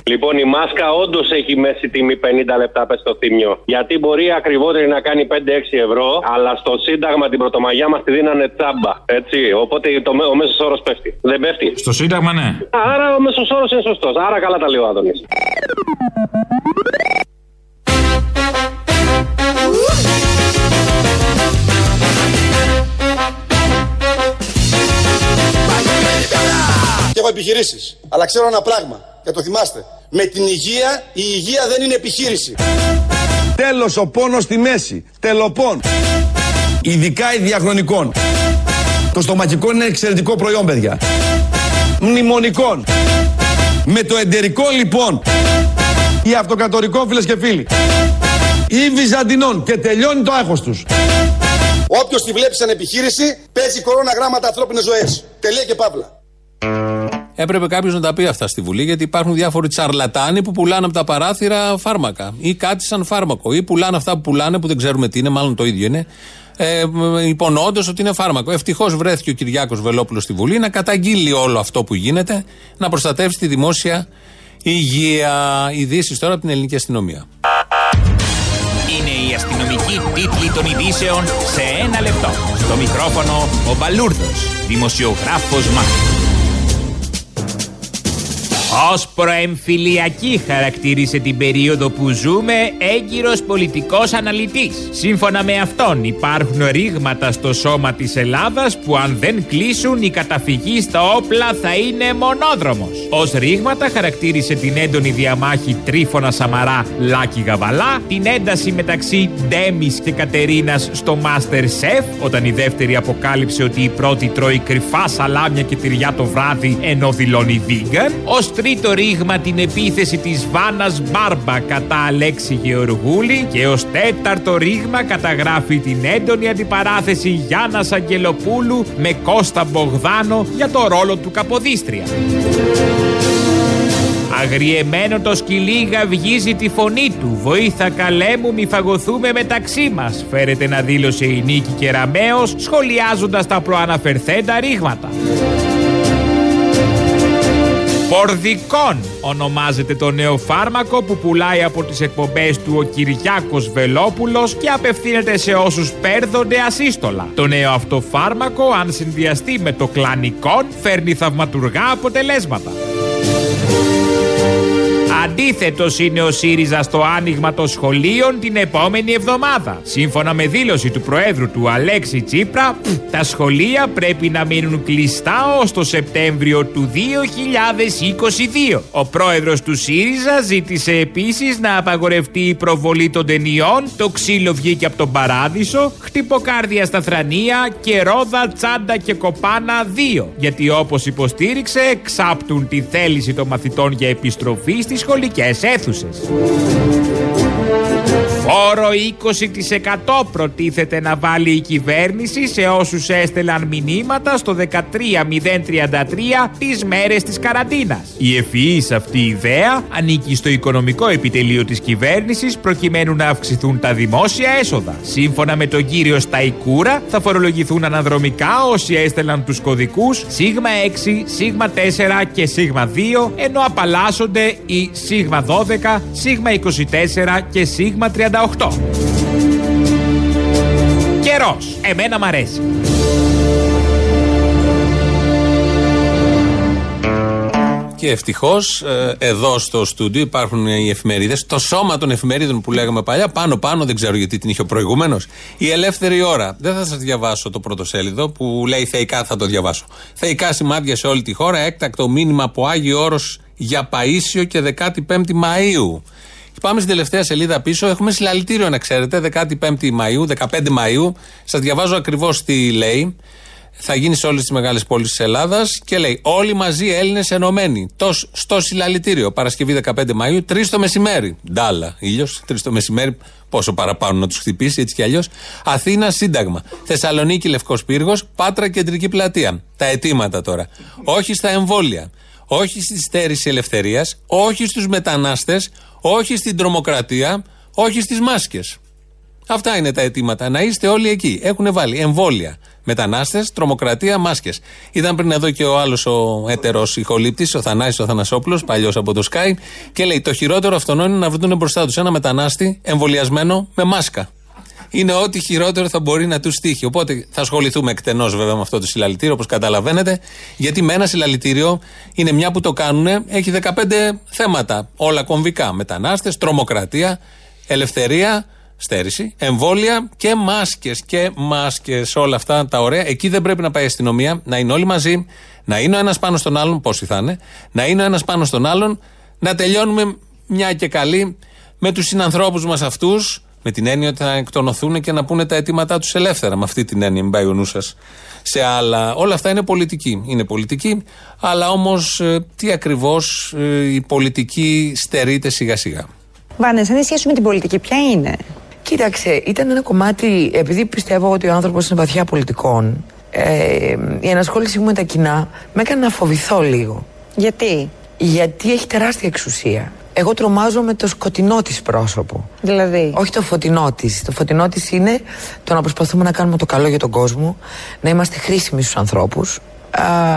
Λοιπόν, η μάσκα όντως έχει μέση τιμή 50 λεπτά, πες στο θύμιο. Γιατί μπορεί ακριβότερη να κάνει 5-6 ευρώ, αλλά στο Σύνταγμα την Πρωτομαγιά μας τη δίνανε τσάμπα. Έτσι. Οπότε το, μέ- ο μέσος όρος πέφτει. Δεν πέφτει. Στο Σύνταγμα, ναι. Άρα ο μέσος όρος είναι σωστός. Άρα καλά τα λέει ο Άδωνης. Και έχω επιχειρήσεις. Αλλά ξέρω ένα πράγμα. Και το θυμάστε. Με την υγεία, η υγεία δεν είναι επιχείρηση. Τέλος ο πόνος στη μέση. Τελοπών. Ειδικά η διαχρονικών. Το στομακικό είναι εξαιρετικό προϊόν, παιδιά. Μνημονικών. Με το εντερικό λοιπόν. Ή αυτοκατορικών φίλες και φίλοι. Ή βυζαντινών. Και τελειώνει το άγχος τους. Όποιος τη βλέπει σαν επιχείρηση παίζει κορώνα γράμματα ανθρώπινες ζωές. Τελεία και παύλα. Έπρεπε κάποιος να τα πει αυτά στη Βουλή, γιατί υπάρχουν διάφοροι τσαρλατάνοι που πουλάνε από τα παράθυρα φάρμακα ή κάτι σαν φάρμακο. Ή πουλάνε αυτά που πουλάνε που δεν ξέρουμε τι είναι, μάλλον το ίδιο είναι. Ε, Υπονοώντα ότι είναι φάρμακο. Ευτυχώς βρέθηκε ο Κυριάκος Βελόπουλος στη Βουλή να καταγγείλει όλο αυτό που γίνεται, να προστατεύσει τη δημόσια υγεία. Ειδήσεις τώρα από την ελληνική αστυνομία. Είναι η αστυνομική τίτλη των ειδήσεων σε ένα λεπτό. Στο μικρόφωνο ο Μπαλούρδος, δημοσιογράφος Μάρκος. Ως προεμφυλιακή χαρακτήρισε την περίοδο που ζούμε έγκυρος πολιτικός αναλυτής. Σύμφωνα με αυτόν υπάρχουν ρήγματα στο σώμα της Ελλάδας που αν δεν κλείσουν η καταφυγή στα όπλα θα είναι μονόδρομος. Ως ρήγματα χαρακτήρισε την έντονη διαμάχη Τρίφωνα Σαμαρά Λάκη Γαβαλά, την ένταση μεταξύ Ντέμις και Κατερίνας στο Master Chef όταν η δεύτερη αποκάλυψε ότι η πρώτη τρώει κρυφά σαλάμια και τυριά το βράδυ ενώ δηλώνει vegan, ως τρίτο ρήγμα την επίθεση της Βάνας Μπάρμπα κατά Αλέξη Γεωργούλη και ως τέταρτο ρήγμα καταγράφει την έντονη αντιπαράθεση Γιάννας Αγγελοπούλου με Κώστα Μπογδάνο για το ρόλο του Καποδίστρια. Αγριεμένο το σκυλί γαυγίζει τη φωνή του. Βοήθα καλέ μου, μη φαγωθούμε μεταξύ μας. Φέρεται να δήλωσε η Νίκη Κεραμέως σχολιάζοντας τα προαναφερθέντα ρήγματα. Πορδικόν ονομάζεται το νέο φάρμακο που πουλάει από τις εκπομπές του ο Κυριάκος Βελόπουλος και απευθύνεται σε όσους παίρνονται ασύστολα. Το νέο αυτό φάρμακο αν συνδυαστεί με το κλανικόν φέρνει θαυματουργά αποτελέσματα. Αντίθετος είναι ο ΣΥΡΙΖΑ στο άνοιγμα των σχολείων την επόμενη εβδομάδα. Σύμφωνα με δήλωση του Προέδρου του Αλέξη Τσίπρα, τα σχολεία πρέπει να μείνουν κλειστά ως το Σεπτέμβριο του 2022. Ο Πρόεδρος του ΣΥΡΙΖΑ ζήτησε επίσης να απαγορευτεί η προβολή των ταινιών Το ξύλο βγήκε από τον Παράδεισο, Χτυποκάρδια στα Θρανία και Ρόδα, Τσάντα και Κοπάνα 2. Γιατί όπως υποστήριξε, εξάπτουν τη θέληση των μαθητών για επιστροφή στις σχολικές αίθουσες. Φόρο 20% προτίθεται να βάλει η κυβέρνηση σε όσους έστελαν μηνύματα στο 13033 τις μέρες της καραντίνας. Η ευφυής αυτή ιδέα ανήκει στο οικονομικό επιτελείο της κυβέρνησης προκειμένου να αυξηθούν τα δημόσια έσοδα. Σύμφωνα με τον κύριο Σταϊκούρα θα φορολογηθούν αναδρομικά όσοι έστελαν τους κωδικούς σίγμα 6, σίγμα 4 και σίγμα 2 ενώ απαλλάσσονται οι σίγμα 12, σίγμα 24 και σίγμα 38. Καιρός. Εμένα μ' αρέσει. Και ευτυχώ εδώ στο στούντιο υπάρχουν οι εφημερίδε. Το σώμα των εφημερίδων που λέγαμε παλιά, πάνω-πάνω, δεν ξέρω γιατί την είχε ο προηγούμενο. Η ελεύθερη ώρα. Δεν θα σα διαβάσω το πρωτοσέλιδο που λέει θεϊκά, θα το διαβάσω. Θεϊκά σημάδια σε όλη τη χώρα. Έκτακτο μήνυμα από Άγιο Όρο για Παίσιο και 15η Μαου. Πάμε στην τελευταία σελίδα πίσω. Έχουμε συλλαλητήριο, να ξέρετε, 15η Μαου, 15 Μαου. Σας διαβάζω ακριβώς τι λέει. Θα γίνει σε όλες τις μεγάλες πόλεις της Ελλάδας και λέει: Όλοι μαζί Έλληνες ενωμένοι. Τος, στο συλλαλητήριο. Παρασκευή 15 Μαου, 3 το μεσημέρι. Ντάλα, ήλιος, 3 το μεσημέρι. Πόσο παραπάνω να τους χτυπήσει, έτσι κι αλλιώς. Αθήνα, Σύνταγμα. Θεσσαλονίκη, Λευκός Πύργος. Πάτρα, Κεντρική Πλατεία. Τα αιτήματα τώρα. Όχι στα εμβόλια. Όχι στη στέρηση ελευθερίας. Όχι στους μετανάστες. Όχι στην τρομοκρατία. Όχι στις μάσκες. Αυτά είναι τα αιτήματα. Να είστε όλοι εκεί. Έχουν βάλει εμβόλια. Μετανάστες, τρομοκρατία, μάσκες. Ήταν πριν εδώ και ο άλλος ο έτερος ηχολήπτης, ο Θανάη ο Θανασόπουλος, παλιός από το Sky, και λέει: Το χειρότερο αυτόν είναι να βρουν μπροστά τους ένα μετανάστη εμβολιασμένο με μάσκα. Είναι ό,τι χειρότερο θα μπορεί να τους τύχει. Οπότε θα ασχοληθούμε εκτενώς βέβαια με αυτό το συλλαλητήριο, όπως καταλαβαίνετε, γιατί με ένα συλλαλητήριο είναι μια που το κάνουν, έχει 15 θέματα. Όλα κομβικά. Μετανάστες, τρομοκρατία, ελευθερία, στέρηση, εμβόλια και μάσκες. Και μάσκες. Όλα αυτά τα ωραία. Εκεί δεν πρέπει να πάει η αστυνομία, να είναι όλοι μαζί, να είναι ο ένας πάνω στον άλλον, πόσοι θα είναι, να είναι ο ένας πάνω στον άλλον, να τελειώνουμε μια και καλή με τους συνανθρώπους μας αυτούς, με την έννοια ότι θα εκτονωθούν και να πούνε τα αιτήματά τους ελεύθερα. Με αυτή την έννοια, μην πάει ο νους σας σε άλλα. Όλα αυτά είναι πολιτική. Είναι πολιτική, αλλά όμως τι ακριβώς η πολιτική στερείται σιγά σιγά. Βάνες, αν η σχέση με την πολιτική ποια είναι; Κοίταξε, ήταν ένα κομμάτι, επειδή πιστεύω ότι ο άνθρωπος είναι βαθιά πολιτικών, ε, η ενασχόλησή μου με τα κοινά με έκανε να φοβηθώ λίγο. Γιατί; Γιατί έχει τεράστια εξουσία. Εγώ τρομάζω με το σκοτεινό της πρόσωπο. Δηλαδή; Όχι το φωτεινό της. Το φωτεινό της είναι το να προσπαθούμε να κάνουμε το καλό για τον κόσμο, να είμαστε χρήσιμοι στους ανθρώπους.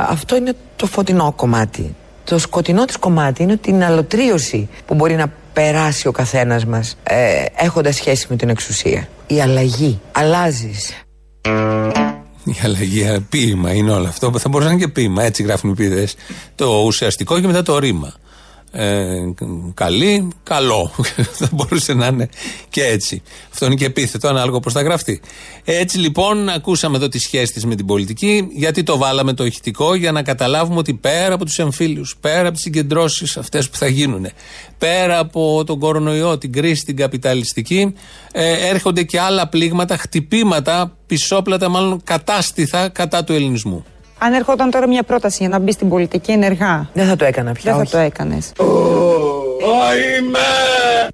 Αυτό είναι το φωτεινό κομμάτι. Το σκοτεινό της κομμάτι είναι την αλωτρίωση που μπορεί να περάσει ο καθένας μας ε, έχοντας σχέση με την εξουσία. Η αλλαγή. Αλλάζεις. Η αλλαγή, ε, ποίημα είναι όλο αυτό. Θα μπορούσε να είναι και ποίημα, έτσι γράφουν οι πίδες. Το ουσιαστικό και μετά το ρήμα. Ε, καλή, καλό. θα μπορούσε να είναι και έτσι. Αυτό είναι και επίθετο, ανάλογα πώς θα γραφτεί. Έτσι λοιπόν, ακούσαμε εδώ τη σχέση τη με την πολιτική. Γιατί το βάλαμε το ηχητικό, για να καταλάβουμε ότι πέρα από τους εμφύλιους, πέρα από τις συγκεντρώσεις αυτές που θα γίνουν, πέρα από τον κορονοϊό, την κρίση, την καπιταλιστική, ε, έρχονται και άλλα πλήγματα, χτυπήματα, πισόπλατα, μάλλον κατάστηθα κατά του ελληνισμού. Αν ερχόταν τώρα μια πρόταση για να μπει στην πολιτική ενεργά. Δεν θα το έκανα πια. Δεν όχι. θα το έκανες.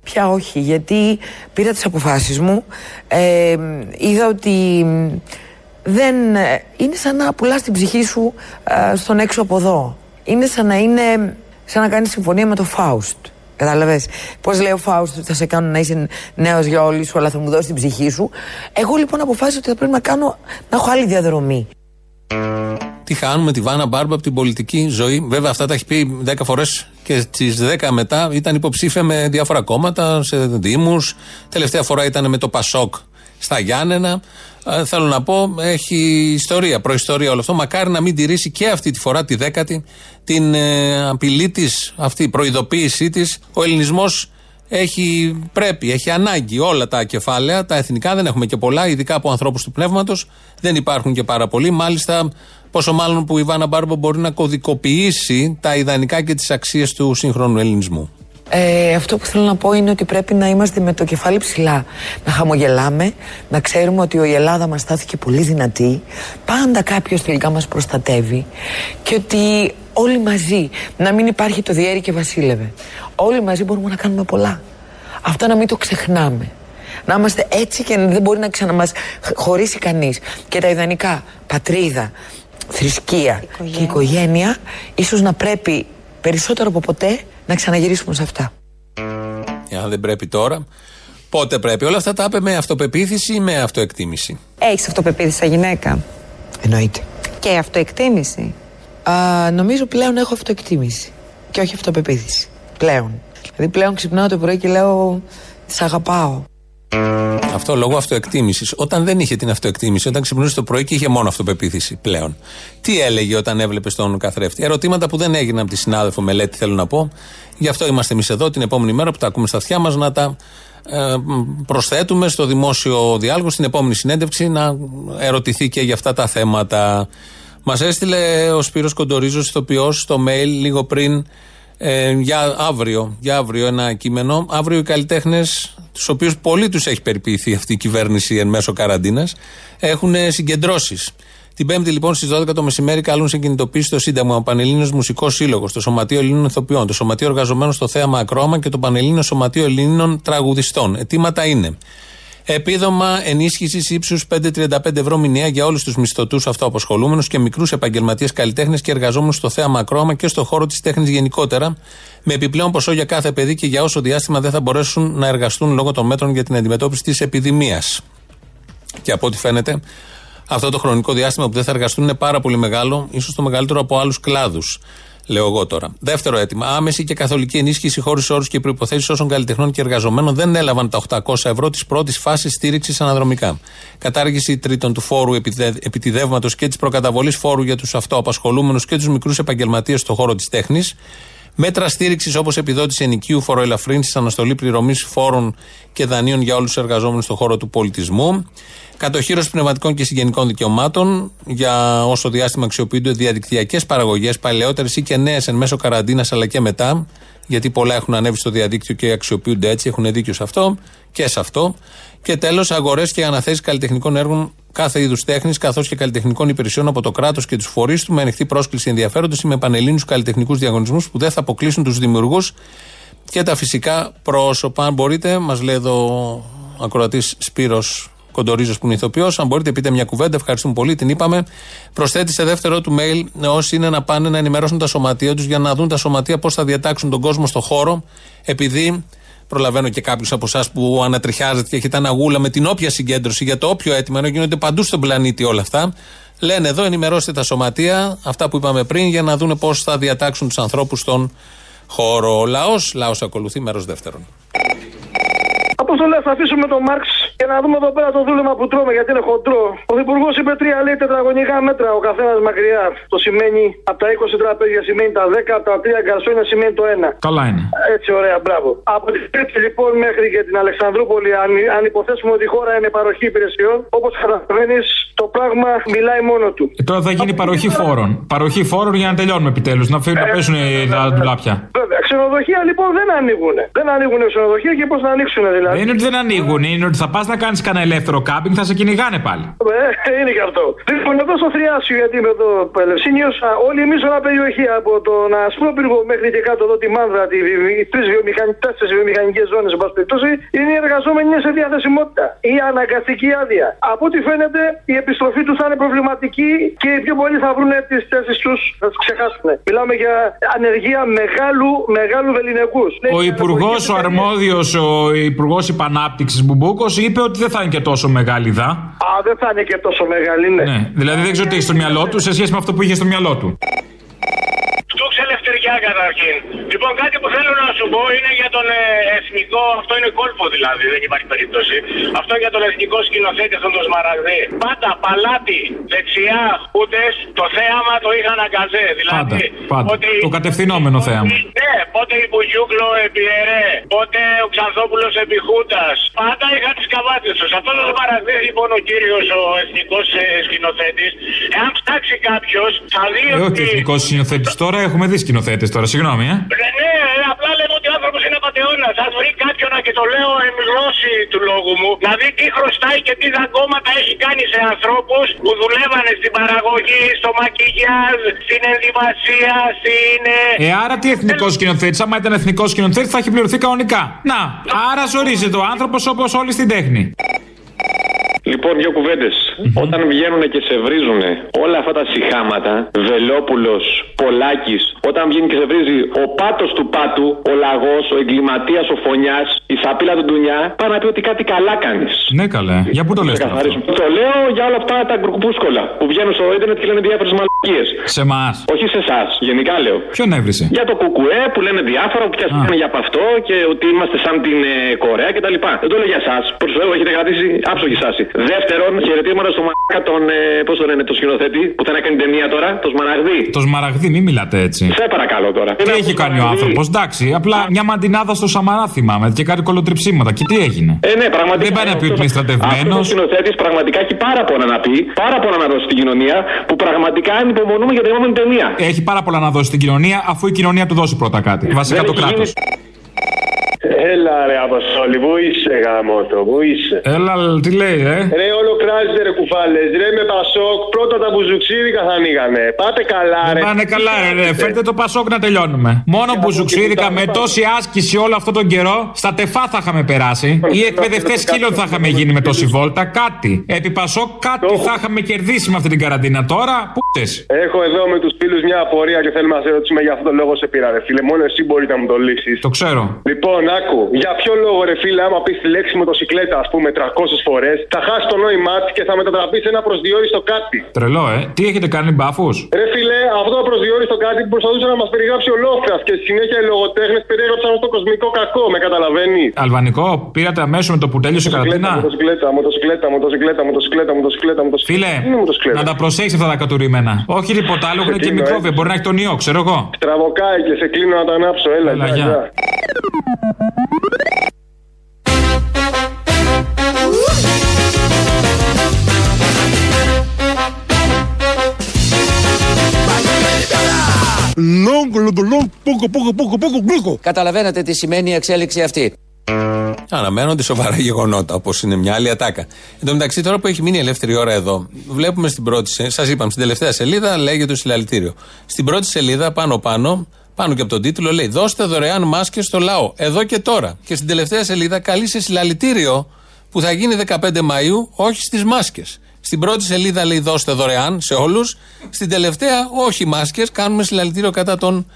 Πια όχι, γιατί πήρα τις αποφάσεις μου, ε, είδα ότι δεν... ε, Είναι σαν να πουλάς την ψυχή σου ε, στον έξω από εδώ. Είναι σαν να είναι... σαν να κάνεις συμφωνία με το Φάουστ. Κατάλαβες; Πώς λέει ο Φάουστ ότι θα σε κάνω να είσαι νέος για όλη σου, αλλά θα μου δώσεις την ψυχή σου. Εγώ λοιπόν αποφάσισα ότι θα πρέπει να κάνω, να έχω άλλη διαδρομή. Τι χάνουμε τη Βάνα Μπάρμπα από την πολιτική ζωή. Βέβαια, αυτά τα έχει πει 10 φορές και στις 10 μετά ήταν υποψήφια με διάφορα κόμματα, σε Δήμους. Τελευταία φορά ήταν με το Πασόκ στα Γιάννενα. Ε, θέλω να πω, έχει ιστορία, προϊστορία όλο αυτό. Μακάρι να μην τηρήσει και αυτή τη φορά, τη δέκατη, την ε, απειλή της, αυτή η προειδοποίησή της. Ο ελληνισμός έχει, πρέπει, έχει ανάγκη όλα τα κεφάλαια, τα εθνικά δεν έχουμε και πολλά, ειδικά από ανθρώπους του πνεύματος. Δεν υπάρχουν και πάρα πολλοί. Μάλιστα, πόσο μάλλον που η Βάνα Μπάρμπο μπορεί να κωδικοποιήσει τα ιδανικά και τις αξίες του σύγχρονου ελληνισμού. Ε, αυτό που θέλω να πω είναι ότι πρέπει να είμαστε με το κεφάλι ψηλά. Να χαμογελάμε, να ξέρουμε ότι η Ελλάδα μας στάθηκε πολύ δυνατή. Πάντα κάποιος τελικά μας προστατεύει. Και ότι όλοι μαζί, να μην υπάρχει το διέρη και βασίλευε. Όλοι μαζί μπορούμε να κάνουμε πολλά. Αυτό να μην το ξεχνάμε. Να είμαστε έτσι και δεν μπορεί να ξαναμάς χωρίσει κανείς. Και τα ιδανικά, πατρίδα, θρησκεία και οικογένεια, ίσως να πρέπει περισσότερο από ποτέ να ξαναγυρίσουμε σε αυτά. Εάν δεν πρέπει τώρα, πότε πρέπει. Όλα αυτά τα είπε με αυτοπεποίθηση ή με αυτοεκτίμηση. Έχεις αυτοπεποίθηση σαν γυναίκα; Εννοείται. Και αυτοεκτίμηση; Α, νομίζω πλέον έχω αυτοεκτίμηση και όχι αυτοπεποίθηση. Πλέον. Δηλαδή πλέον ξυπνάω το πρωί και λέω Τις αγαπάω. Αυτό λόγω αυτοεκτίμησης. Όταν δεν είχε την αυτοεκτίμηση, όταν ξυπνούσε το πρωί και είχε μόνο αυτοπεποίθηση πλέον. Τι έλεγε όταν έβλεπες τον καθρέφτη; Ερωτήματα που δεν έγιναν από τη συνάδελφο μελέτη, θέλω να πω. Γι' αυτό είμαστε εμείς εδώ την επόμενη μέρα που τα ακούμε στα αυτιά μας να τα ε, προσθέτουμε στο δημόσιο διάλογο στην επόμενη συνέντευξη να ερωτηθεί και για αυτά τα θέματα. Μας έστειλε ο Σπύρος Κοντορίζος, ηθοποιός, στο mail λίγο πριν ε, για αύριο, για αύριο ένα κείμενο. Αύριο οι καλλιτέχνες, τους οποίους πολύ τους έχει περιποιηθεί αυτή η κυβέρνηση εν μέσω καραντίνας, έχουν συγκεντρώσεις. Την Πέμπτη, λοιπόν, στις 12 το μεσημέρι, καλούν σε κινητοποίηση το Σύνταγμα, ο Πανελλήνιος Μουσικός Σύλλογος, το Σωματείο Ελλήνων Ηθοποιών, το Σωματείο Εργαζομένων στο Θέαμα Ακρόμα και το Πανελλήνιο Σωματείο Ελλήνων Τραγουδιστών. Ετήματα είναι Επίδομα ενίσχυσης ύψους 5,35 ευρώ μηνιαία για όλους τους μισθωτούς αυτοαπασχολούμενου και μικρούς επαγγελματίες καλλιτέχνες και εργαζόμενους στο θέαμα ακρόαμα και στο χώρο της τέχνης γενικότερα, με επιπλέον ποσό για κάθε παιδί και για όσο διάστημα δεν θα μπορέσουν να εργαστούν λόγω των μέτρων για την αντιμετώπιση της επιδημίας. Και από ό,τι φαίνεται, αυτό το χρονικό διάστημα που δεν θα εργαστούν είναι πάρα πολύ μεγάλο, ίσως το μεγαλύτερο από άλλους κλάδους. Λέω εγώ τώρα. Δεύτερο αίτημα. Άμεση και καθολική ενίσχυση χωρί όρους και προποθέσει όσων καλλιτεχνών και εργαζομένων δεν έλαβαν τα 800 ευρώ της πρώτης φάσης στήριξης αναδρομικά. Κατάργηση τρίτων του φόρου επιτιδεύματος και της προκαταβολής φόρου για τους αυτοαπασχολούμενους και τους μικρούς επαγγελματίες στον χώρο της τέχνης. Μέτρα στήριξης όπως επιδότηση ενοικίου, φοροελαφρύνσης, αναστολή πληρωμής φόρων και δανείων για όλους τους εργαζόμενους στον χώρο του πολιτισμού. Κατοχήρωση πνευματικών και συγγενικών δικαιωμάτων για όσο διάστημα αξιοποιούνται διαδικτυακές παραγωγές, παλαιότερες ή και νέες εν μέσω καραντίνας αλλά και μετά. Γιατί πολλά έχουν ανέβει στο διαδίκτυο και αξιοποιούνται έτσι, έχουν δίκιο σε αυτό και σε αυτό. Και τέλος, αγορές και αναθέσεις καλλιτεχνικών έργων κάθε είδους τέχνης, καθώς και καλλιτεχνικών υπηρεσιών από το κράτος και τους φορείς του, με ανοιχτή πρόσκληση ενδιαφέροντος ή με πανελλήνιου καλλιτεχνικούς διαγωνισμούς που δεν θα αποκλείσουν τους δημιουργούς και τα φυσικά πρόσωπα. Αν μπορείτε, μας λέει εδώ ακροατής Σπύρος Κοντορίζος που είναι ηθοποιός. Αν μπορείτε, πείτε μια κουβέντα. Ευχαριστούμε πολύ, την είπαμε. Προσθέτει σε δεύτερο του mail όσοι είναι να πάνε να ενημερώσουν τα σωματεία τους για να δουν τα σωματεία πώς θα διατάξουν τον κόσμο στο χώρο. Επειδή προλαβαίνω και κάποιους από εσάς που ανατριχιάζετε και έχετε αναγούλα με την όποια συγκέντρωση για το όποιο αίτημα, ενώ γίνονται παντού στον πλανήτη όλα αυτά. Λένε εδώ, ενημερώστε τα σωματεία, αυτά που είπαμε πριν, για να δουν πώς θα διατάξουν τους ανθρώπους στον χώρο. Ο λαός, λαός ακολουθεί, μέρος δεύτερον. Αποστολέ, θα αφήσουμε τον Μάρξ και να δούμε εδώ πέρα το δούλεμα που τρώμε γιατί είναι χοντρό. Ο Υπουργό είπε τρία λέει τετραγωνικά μέτρα ο καθένας μακριά. Το σημαίνει από τα 20 τραπέζια σημαίνει τα 10, από τα 3 γκαρσόνια σημαίνει το 1. Καλά είναι. Έτσι, ωραία, μπράβο. Από την Κρήτη λοιπόν μέχρι και την Αλεξανδρούπολη, αν, αν υποθέσουμε ότι η χώρα είναι παροχή υπηρεσιών, όπως καταλαβαίνεις, το πράγμα μιλάει μόνο του. Ε, τώρα θα γίνει παροχή φόρων. Παροχή φόρων για να τελειώνουμε επιτέλους. Να, φύγουν, να πέσουν τα ντουλάπια. Βέβαια. Ξενοδοχεία λοιπόν δεν ανοίγουν. Δεν ανοίγουν ξενοδοχεία και πώς να ανοίξουν δηλαδή; Δεν είναι ότι δεν ανοίγουν, είναι ότι θα πας να κάνεις κανένα ελεύθερο κάμπινγκ, θα σε κυνηγάνε πάλι. Ε, είναι και αυτό. Λοιπόν, εδώ στο Θριάσιο, γιατί με το Πελευσίνιος, όλη εμείς όλα περιοχή από τον Ασπρόπυργο μέχρι και κάτω εδώ τη Μάνδρα, τι τρεις βιομηχανικέ βιομηχανικές ζώνες, εν πάση περιπτώσει, είναι οι εργαζόμενοι είναι σε διαθεσιμότητα. Η αναγκαστική άδεια. Από ό,τι φαίνεται, η επιστροφή του θα είναι προβληματική και οι πιο πολλοί θα βρουν τις θέσεις τους, θα τις ξεχάσουν. Μιλάμε για ανεργία μεγάλου, μεγάλου βεληνικού. Ο υπουργός, ο αρμόδιος, ο υπουργός υπανάπτυξη Μπουμπούκος είπε ότι δεν θα είναι και τόσο μεγάλη δα. Α, δεν θα είναι και τόσο μεγάλη, ναι. Ναι, δηλαδή δεν ξέρω τι έχει στο μυαλό του σε σχέση με αυτό που είχε στο μυαλό του. Στούξε ελευθεριά καταρχήν. Λοιπόν, κάτι που θέλω να σου πω είναι για τον ε, εθνικό, αυτό είναι κόλπο δηλαδή, δεν υπάρχει περίπτωση. Αυτό για τον εθνικό σκηνοθέτη, αυτόν τον Σμαραγδί. Πάντα παλάτι, δεξιά, ούτες το θέαμα το είχαν αγκαζέ. Δηλαδή, Πάντα. ότι Το κατευθυνόμενο θέαμα. ναι, πότε η Μπουγιούκλο επί Ερέ, πότε ο Ξανθόπουλος επί Χούτα. Πάντα είχαν τις καβάτες τους. Αυτό το Σμαραγδί λοιπόν ο κύριος ο εθνικός σκηνοθέτης, εάν ψάξει κάποιος, θα δει Ε, όχι ότι. εθνικός σκηνοθέτης τώρα, έχουμε δει σκηνοθέτες τώρα, συγγνώμη, ε. Ε, Ναι, ε, απλά λέμε ότι ο άνθρωπος είναι απαταιώνας. Αν βρει κάποιον και το λέω εν γλώσση του λόγου μου, να δει τι χρωστάει και τι δαγκώματα έχει κάνει σε ανθρώπους που δουλεύανε στην παραγωγή, στο μακιγιάζ, στην ενδυμασία, στην. Ε, άρα τι εθνικός σκηνοθέτη, άμα ήταν εθνικός σκηνοθέτη θα έχει πληρωθεί κανονικά. Να, άρα ζορίζεται ο άνθρωπος όπως όλοι στην τέχνη. Λοιπόν, δύο κουβέντες. Όταν βγαίνουν και σε βρίζουν όλα αυτά τα συχάματα, Βελόπουλος, Πολάκης, όταν βγαίνει και σε βρίζει ο πάτος του πάτου, ο λαγός, ο εγκληματίας, ο φωνιάς, η σαπίλα του ντουνιά, πάει να πει ότι κάτι καλά κάνεις. Ναι, καλέ. Για πού το λες τώρα. αυτό; Το λέω για όλα αυτά τα γκρουκουπούσκολα που βγαίνουν στο ίντερνετ και λένε διάφορες μαλακίες. Σε εμά. Όχι σε εσάς, γενικά λέω. Ποιον έβρισε; Για το κουκουέ που λένε διάφορα, που πιάσανε για από αυτό και ότι είμαστε σαν την ε, Κορέα κτλ. Δεν το λέω για εσάς. Προ Θεού έχετε κρατήσει άψογη στάση. Δεύτερον, χαιρετήματα στο μαλάκα τον. Ε, Πώς το λένε, το σκηνοθέτη που θα έκανε ταινία τώρα, το Σμαραγδί. Το σμαραγδί, μην μιλάτε έτσι. Σε παρακαλώ τώρα. Τι έχει κάνει ο άνθρωπος, εντάξει. Απλά μια μαντινάδα στο Σαμαρά θυμάμαι και κάτι κολοτριψίματα. Και τι έγινε; Ε, ναι, πραγματικά. Δεν πάει να πει ότι είναι στρατευμένο. Αυτός ο σκηνοθέτης πραγματικά έχει πάρα πολλά να πει, πάρα πολλά να δώσει στην κοινωνία που πραγματικά ανυπομονούμε για την επόμενη ταινία. Έχει πάρα πολλά να δώσει στην κοινωνία, αφού η κοινωνία του δώσει πρώτα κάτι. Βασικά Δεν το έχει κράτος. Έλα ρε Αποστόλη, πού είσαι γάμο πού είσαι; Έλα, τι λέει, ε; Ρε όλο κράζεται ρε κουφάλες, ρε με Πασόκ, πρώτα τα μπουζουξίδικα θα ανοίγανε. Πάτε καλά ρε. Δεν πάνε καλά, ρε, ρε. Φέρτε το Πασόκ να τελειώνουμε. Μόνο που ζουξίδικα με τόση άσκηση όλο αυτόν τον καιρό, στα τεφά θα είχαμε περάσει. Ή εκπαιδευτές σκύλων θα είχαμε γίνει με τόση βόλτα. Κάτι. Επί Πασόκ κάτι θα είχαμε κερδίσει με αυτή την καραντίνα. Τώρα, πού θες. Έχω εδώ με τους φίλους μια απορία και θέλουμε να σε ρωτήσουμε για αυτόν τον λόγο σε πήρα, ρε φίλε. Μόνο εσύ μπορείς να μου το λύσεις. Το ξέρω. Λοιπόν, άκου. Για ποιο λόγο, ρε φίλε, άμα πεις τη λέξη μοτοσυκλέτα, ας πούμε, 300 φορές, θα χάσει το νόημά της και θα μετατραπείς σε ένα προσδιορίστο κάτι. Τρελό, ε. Τι έχετε κάνει μπάφους; Ρε φίλε, αυτό το προσδιορίστο κάτι που προσπαθούσε να μας περιγράψει ο Λόφρας και στη συνέχεια οι λογοτέχνες περιέγραψαν αυτό το κοσμικό κακό, με καταλαβαίνεις; Αλβανικό, πήρατε αμέσως με το που τέλειωσε η καραντίνα; Μοτοσυκλέτα, μοτοσυκλέτα, μοτοσυκλέτα, μοτοσυκλέτα, μοτοσυκλέτα, μοτοσυκλέτα. Φίλε, Τι είναι μοτοσυκλέτα; να τα προσέξεις αυτά τα κατουρίμενα. Όχι τίποτα άλλο, έχουν και κλείνω, μικρόβια. ε. Μπορεί να έχει τον ιό, ξέρω εγώ. Στραβοκάει και σε κλείνω να τα ανάψω. Έλα, Έλα, γεια, γεια. γεια. Λόγκο, λόγκο, λόγκο, πόκο, πόκο, πόκο, πόκο, γλούκο. Καταλαβαίνετε τι σημαίνει η εξέλιξη αυτή. Αναμένονται σοβαρά γεγονότα, όπως είναι μια άλλη ατάκα. Εν τω μεταξύ, τώρα που έχει μείνει ελεύθερη ώρα εδώ, βλέπουμε στην πρώτη, σας είπαμε, στην τελευταία σελίδα λέγεται το συλλαλητήριο. Στην πρώτη σελίδα, πάνω-πάνω, πάνω και από τον τίτλο, λέει Δώστε δωρεάν μάσκες στο λαό. Εδώ και τώρα. Και στην τελευταία σελίδα καλεί σε συλλαλητήριο που θα γίνει 15 Μαου, όχι στις μάσκες. Στην πρώτη σελίδα λέει δώστε δωρεάν σε όλους. Στην τελευταία, όχι μάσκες, κάνουμε συλλαλητήριο κατά των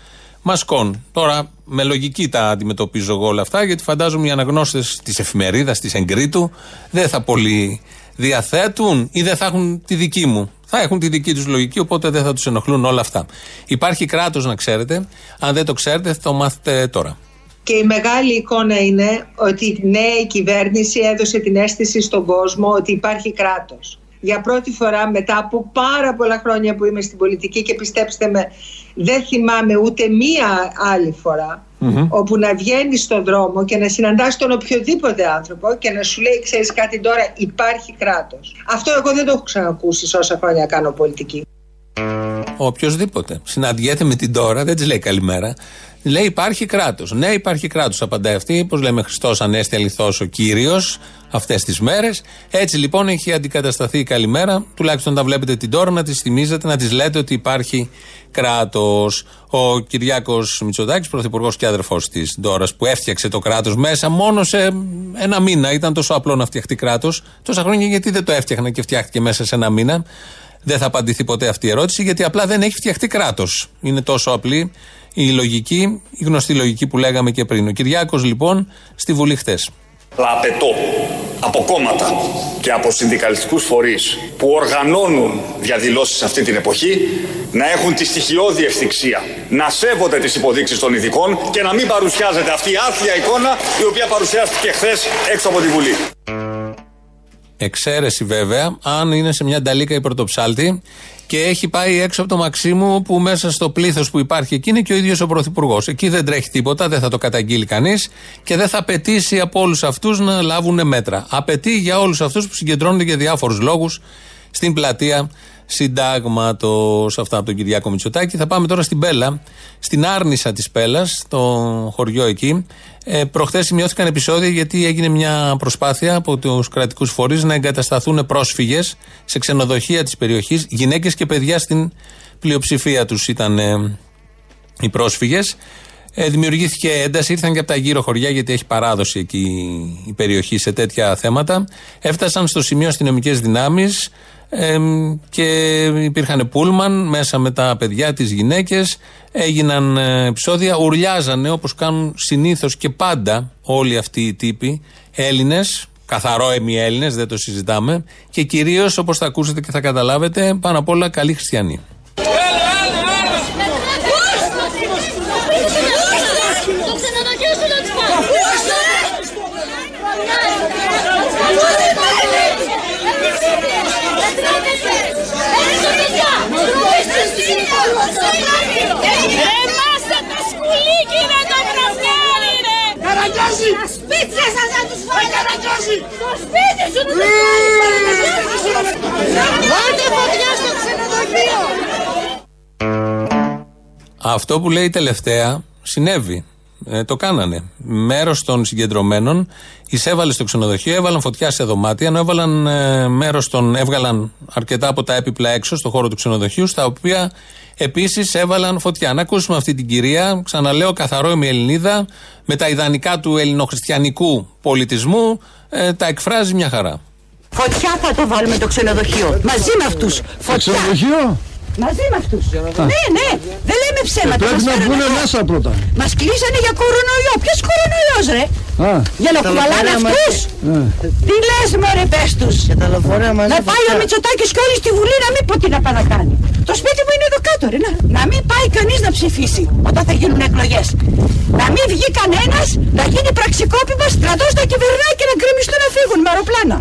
μασκών. Τώρα, με λογική τα αντιμετωπίζω εγώ όλα αυτά, γιατί φαντάζομαι οι αναγνώστες της εφημερίδας, της Εγκρίτου, δεν θα πολύ διαθέτουν ή δεν θα έχουν τη δική μου. Θα έχουν τη δική τους λογική, οπότε δεν θα τους ενοχλούν όλα αυτά. Υπάρχει κράτος, να ξέρετε. Αν δεν το ξέρετε, θα το μάθετε τώρα. Και η μεγάλη εικόνα είναι ότι ναι, η κυβέρνηση έδωσε την αίσθηση στον κόσμο ότι υπάρχει κράτος. Για πρώτη φορά μετά από πάρα πολλά χρόνια που είμαι στην πολιτική και πιστέψτε με δεν θυμάμαι ούτε μία άλλη φορά όπου να βγαίνεις στον δρόμο και να συναντάς τον οποιοδήποτε άνθρωπο και να σου λέει ξέρεις κάτι τώρα υπάρχει κράτος. Αυτό εγώ δεν το έχω ξανακούσει σε όσα χρόνια κάνω πολιτική. Οποιοδήποτε συναντιέται με την τώρα, δεν της λέει καλημέρα. Λέει υπάρχει κράτος. Ναι, υπάρχει κράτος, απαντάει αυτή. Πώς λέμε, Χριστός Ανέστη Αληθός ο κύριος αυτές τις μέρες. Έτσι λοιπόν έχει αντικατασταθεί η καλημέρα. Τουλάχιστον τα βλέπετε την τώρα να τη θυμίζετε, να τη λέτε ότι υπάρχει κράτος. Ο Κυριάκος Μητσοτάκης, πρωθυπουργός και αδερφός της Ντόρας, που έφτιαξε το κράτος μέσα μόνο σε ένα μήνα. Ήταν τόσο απλό να φτιαχτεί κράτος. Τόσα χρόνια γιατί δεν το έφτιαχνα και φτιάχτηκε μέσα σε ένα μήνα. Δεν θα απαντηθεί ποτέ αυτή η ερώτηση, γιατί απλά δεν έχει φτιαχτεί κράτος. Είναι τόσο απλή η λογική, η γνωστή λογική που λέγαμε και πριν. Ο Κυριάκος λοιπόν στη Βουλή χτε. Αλλά απαιτώ από κόμματα και από συνδικαλιστικούς φορείς που οργανώνουν διαδηλώσεις αυτή την εποχή να έχουν τη στοιχειώδη ευθυξία, να σέβονται τις υποδείξεις των ειδικών και να μην παρουσιάζεται αυτή η άθλια εικόνα η οποία παρουσιάστηκε χθες έξω από τη Βουλή. Εξαίρεση βέβαια, αν είναι σε μια νταλίκα η πρωτοψάλτη και έχει πάει έξω από το Μαξίμου που μέσα στο πλήθος που υπάρχει εκεί είναι και ο ίδιος ο Πρωθυπουργός. Εκεί δεν τρέχει τίποτα, δεν θα το καταγγείλει κανείς και δεν θα απαιτήσει από όλους αυτούς να λάβουν μέτρα. Απαιτεί για όλους αυτούς που συγκεντρώνονται για διάφορους λόγους στην πλατεία συντάγματος. Αυτά από τον Κυριάκο Μητσοτάκη. Θα πάμε τώρα στην Πέλα, στην Άρνησα της Πέλα, στο χωριό εκεί. Ε, Προχθές σημειώθηκαν επεισόδια γιατί έγινε μια προσπάθεια από τους κρατικούς φορείς να εγκατασταθούν πρόσφυγες σε ξενοδοχεία της περιοχής. Γυναίκες και παιδιά στην πλειοψηφία τους ήταν ε, οι πρόσφυγες. Ε, δημιουργήθηκε ένταση, ήρθαν και από τα γύρω χωριά γιατί έχει παράδοση εκεί η περιοχή σε τέτοια θέματα. Έφτασαν στο σημείο αστυνομικές δυνάμεις και υπήρχαν πούλμαν μέσα με τα παιδιά, τις γυναίκες. Έγιναν ε, επεισόδια, ουρλιάζανε όπως κάνουν συνήθως και πάντα όλοι αυτοί οι τύποι Έλληνες, καθαρό εμεί Έλληνες δεν το συζητάμε. Και κυρίως όπως θα ακούσετε και θα καταλάβετε πάνω απ' όλα καλοί χριστιανοί Εμάστε το σκουλίκι με το βραχνιάρι ρε! Καραγκιόζη! Τα σπίτια σας θα τους φάει! Καραγκιόζη! Στο σπίτι σου τους φάει! Βάλτε φωτιά στο ξενοδοχείο! Αυτό που λέει τελευταία συνέβη. Ε, το κάνανε. Μέρος των συγκεντρωμένων εισέβαλε στο ξενοδοχείο, έβαλαν φωτιά σε δωμάτια, ενώ έβαλαν ε, μέρος των. έβγαλαν αρκετά από τα έπιπλα έξω στο χώρο του ξενοδοχείου, στα οποία επίσης έβαλαν φωτιά. Να ακούσουμε αυτή την κυρία, ξαναλέω, καθαρό είμαι Ελληνίδα, με τα ιδανικά του ελληνοχριστιανικού πολιτισμού, ε, τα εκφράζει μια χαρά. Φωτιά θα το βάλουμε το ξενοδοχείο. Μαζί με αυτούς. Φωτιά. Ξενοδοχείο; Μαζί με αυτούς. Ναι, ναι, δεν λέμε ψέματα. Πρέπει μας να φέρανε μπουν εδώ. μέσα πρώτα. Μας κλείσανε για κορονοϊό. Ποιος κορονοϊός ρε; Α. Για να κουβαλάνε αυτούς. Τι λες μωρέ πες τους. Να πάει ο Μητσοτάκης και όλοι στη Βουλή να μην πω τι να πάει να κάνει. Το σπίτι μου είναι εδώ κάτω ρε. Να, να μην πάει κανείς να ψηφίσει όταν θα γίνουν εκλογές. Να μην βγει κανένας, να γίνει πραξικόπημα, στρατός να κυβερνάει και να γκρεμιστούν να φύγουν με αεροπλάνα.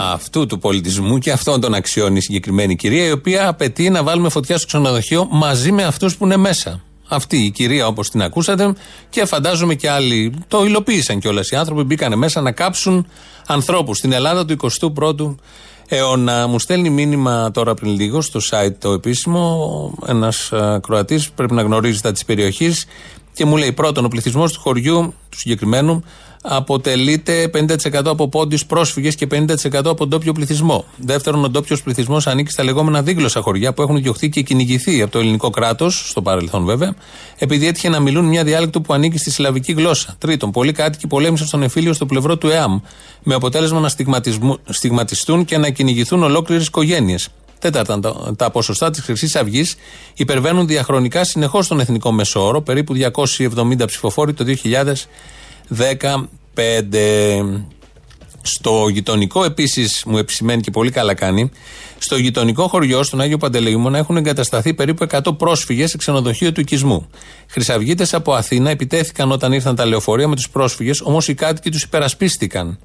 Αυτού του πολιτισμού και αυτόν τον αξιώνει η συγκεκριμένη κυρία, η οποία απαιτεί να βάλουμε φωτιά στο ξενοδοχείο μαζί με αυτούς που είναι μέσα. Αυτή η κυρία, όπως την ακούσατε, και φαντάζομαι και άλλοι το υλοποίησαν κιόλας. Οι άνθρωποι μπήκανε μέσα να κάψουν ανθρώπους στην Ελλάδα του 21ου αιώνα. Μου στέλνει μήνυμα τώρα πριν λίγο στο site το επίσημο ένας Κροατής, πρέπει να γνωρίζει τα της περιοχής και μου λέει πρώτον, ο πληθυσμός του χωριού του συγκεκριμένου αποτελείται 50% από πόντιους πρόσφυγες και 50% από ντόπιο πληθυσμό. Δεύτερον, ο ντόπιος πληθυσμός ανήκει στα λεγόμενα δίγλωσσα χωριά που έχουν διωχθεί και κυνηγηθεί από το ελληνικό κράτος, στο παρελθόν βέβαια, επειδή έτυχε να μιλούν μια διάλεκτο που ανήκει στη σλαβική γλώσσα. Τρίτον, πολλοί κάτοικοι πολέμησαν στον εμφύλιο στο πλευρό του ΕΑΜ, με αποτέλεσμα να στιγματιστούν και να κυνηγηθούν ολόκληρες οικογένειες. Τέταρτον, τα, τα ποσοστά της Χρυσής Αυγής υπερβαίνουν διαχρονικά συνεχώς τον εθνικό μεσόωρο, περίπου 270 ψηφοφόροι το 2015. Στο γειτονικό, επίσης, μου επισημαίνει και πολύ καλά κάνει, στο γειτονικό χωριό, στον Άγιο Παντελεήμονα, έχουν εγκατασταθεί περίπου 100 πρόσφυγες σε ξενοδοχείο του οικισμού. Χρυσαυγίτες από Αθήνα επιτέθηκαν όταν ήρθαν τα λεωφορεία με τους πρόσφυγες, όμως οι κάτοικοι τους υπερασπίστηκαν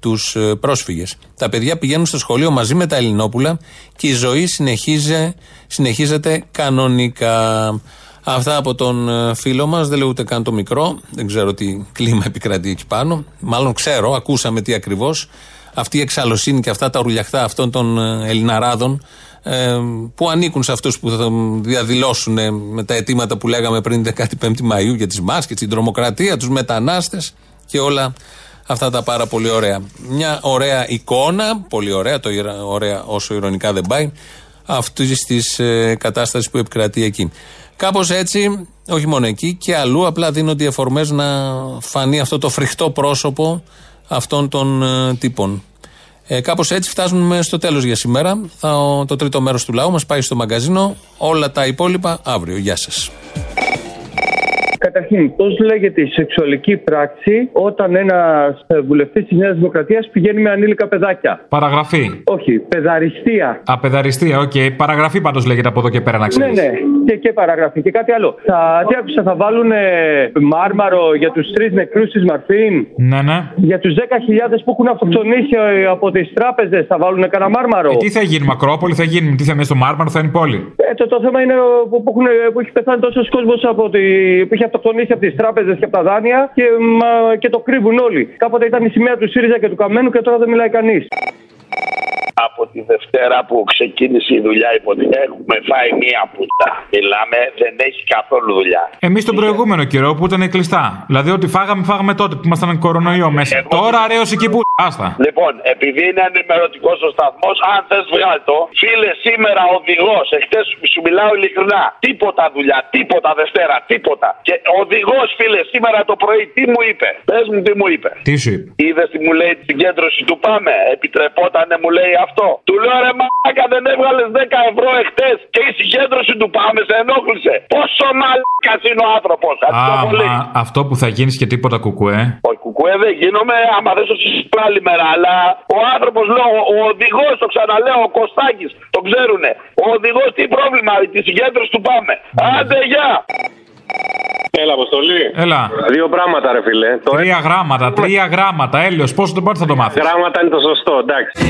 τους πρόσφυγες. Τα παιδιά πηγαίνουν στο σχολείο μαζί με τα Ελληνόπουλα και η ζωή συνεχίζει, συνεχίζεται κανονικά. Αυτά από τον ε, φίλο μας, δεν λέω ούτε καν το μικρό, δεν ξέρω τι κλίμα επικρατεί εκεί πάνω. Μάλλον ξέρω, ακούσαμε τι ακριβώς. Αυτή η εξαλωσύνη και αυτά τα ουρλιαχτά αυτών των ε, Ελληναράδων ε, που ανήκουν σε αυτούς που θα διαδηλώσουν με τα αιτήματα που λέγαμε πριν 15η Μαου για τις μάσκες, την τρομοκρατία, τους μετανάστες και όλα αυτά τα πάρα πολύ ωραία. Μια ωραία εικόνα, πολύ ωραία, το ωραία όσο ηρωνικά δεν πάει, αυτής της ε, κατάστασης που επικρατεί εκεί. Κάπως έτσι, όχι μόνο εκεί και αλλού, απλά δίνονται οι αφορμέ να φανεί αυτό το φρικτό πρόσωπο αυτών των ε, τύπων. Ε, Κάπως έτσι φτάσουμε στο τέλος για σήμερα. Θα, το τρίτο μέρος του λαού μας πάει στο μαγκαζίνο. Όλα τα υπόλοιπα αύριο. Γεια σας. Καταρχήν, πώς λέγεται η σεξουαλική πράξη όταν ένας βουλευτής της Νέας Δημοκρατίας πηγαίνει με ανήλικα παιδάκια; Παραγραφή. Όχι, παιδεραστία. Α, παιδαριστία, οκ. Παραγραφή πάντως λέγεται από εδώ και πέρα να ξέρεις. Ναι, ναι. Και, και παραγραφή. Και κάτι άλλο. Θα, τι άκουσα, θα βάλουν ε, μάρμαρο για τους τρεις νεκρούς της Μαρφίν; Ναι, ναι. Για τους 10.000 που έχουν αυτοκτονήσει ε, από τις τράπεζες θα βάλουν κανένα μάρμαρο; Ε, τι θα γίνει, Μακρόπολη θα γίνει, τι θα είναι στο μάρμαρο, θα είναι πόλη; Ε, το, το θέμα είναι που, που, έχουν, που έχει πεθάνει τόσος κόσμος από τη, που έχει αυτοκτονήσει από τις τράπεζες και από τα δάνεια και, μα, και το κρύβουν όλοι. Κάποτε ήταν η σημαία του ΣΥΡΙΖΑ και του Καμένου και τώρα δεν μιλάει κανείς. Από τη Δευτέρα που ξεκίνησε η δουλειά υποτίθεται έχουμε φάει μία πούτα. Μιλάμε, δεν έχει καθόλου δουλειά. Εμείς τον προηγούμενο καιρό που ήταν κλειστά. Δηλαδή, ό,τι φάγαμε, φάγαμε τότε που ήμασταν κορονοϊό μέσα. Τώρα αρέωσε εκεί που. Άστα. Λοιπόν, επειδή είναι ενημερωτικός ο σταθμός, αν θες βγάλει το, φίλε, σήμερα οδηγός, εχθές σου μιλάω ειλικρινά, τίποτα δουλειά, τίποτα Δευτέρα, τίποτα. Και οδηγός, φίλε, σήμερα το πρωί τι μου είπε; Πες μου τι μου είπε. Τι σου είπε; Είδες τι μου λέει την συγκέντρωση του Πάμε. Επιτρεπότανε, μου λέει αυτό. Του λέω ρε μαλάκα δεν έβγαλες 10 ευρώ εχθές και η συγκέντρωση του Πάμε σε ενόχλησε. Πόσο μαλάκας είναι ο άνθρωπος. Α, αυτό που θα γίνεις και τίποτα κουκουέ. Όχι, κουκουέ δεν γίνομαι άμα δεν σου άλλη μέρα. Αλλά ο άνθρωπος, λέω, ο οδηγός, το ξαναλέω, ο Κωστάκης, το ξέρουνε. Ο οδηγός τι πρόβλημα, τη συγκέντρωση του Πάμε. Άντε, γεια! Έλα, Αποστολή. Έλα. Δύο πράγματα, ρε φίλε. Τρία γράμματα, τρία γράμματα. Έλεος, πόσο τον πάρει θα το μάθεις. Γράμματα είναι το σωστό, εντάξει.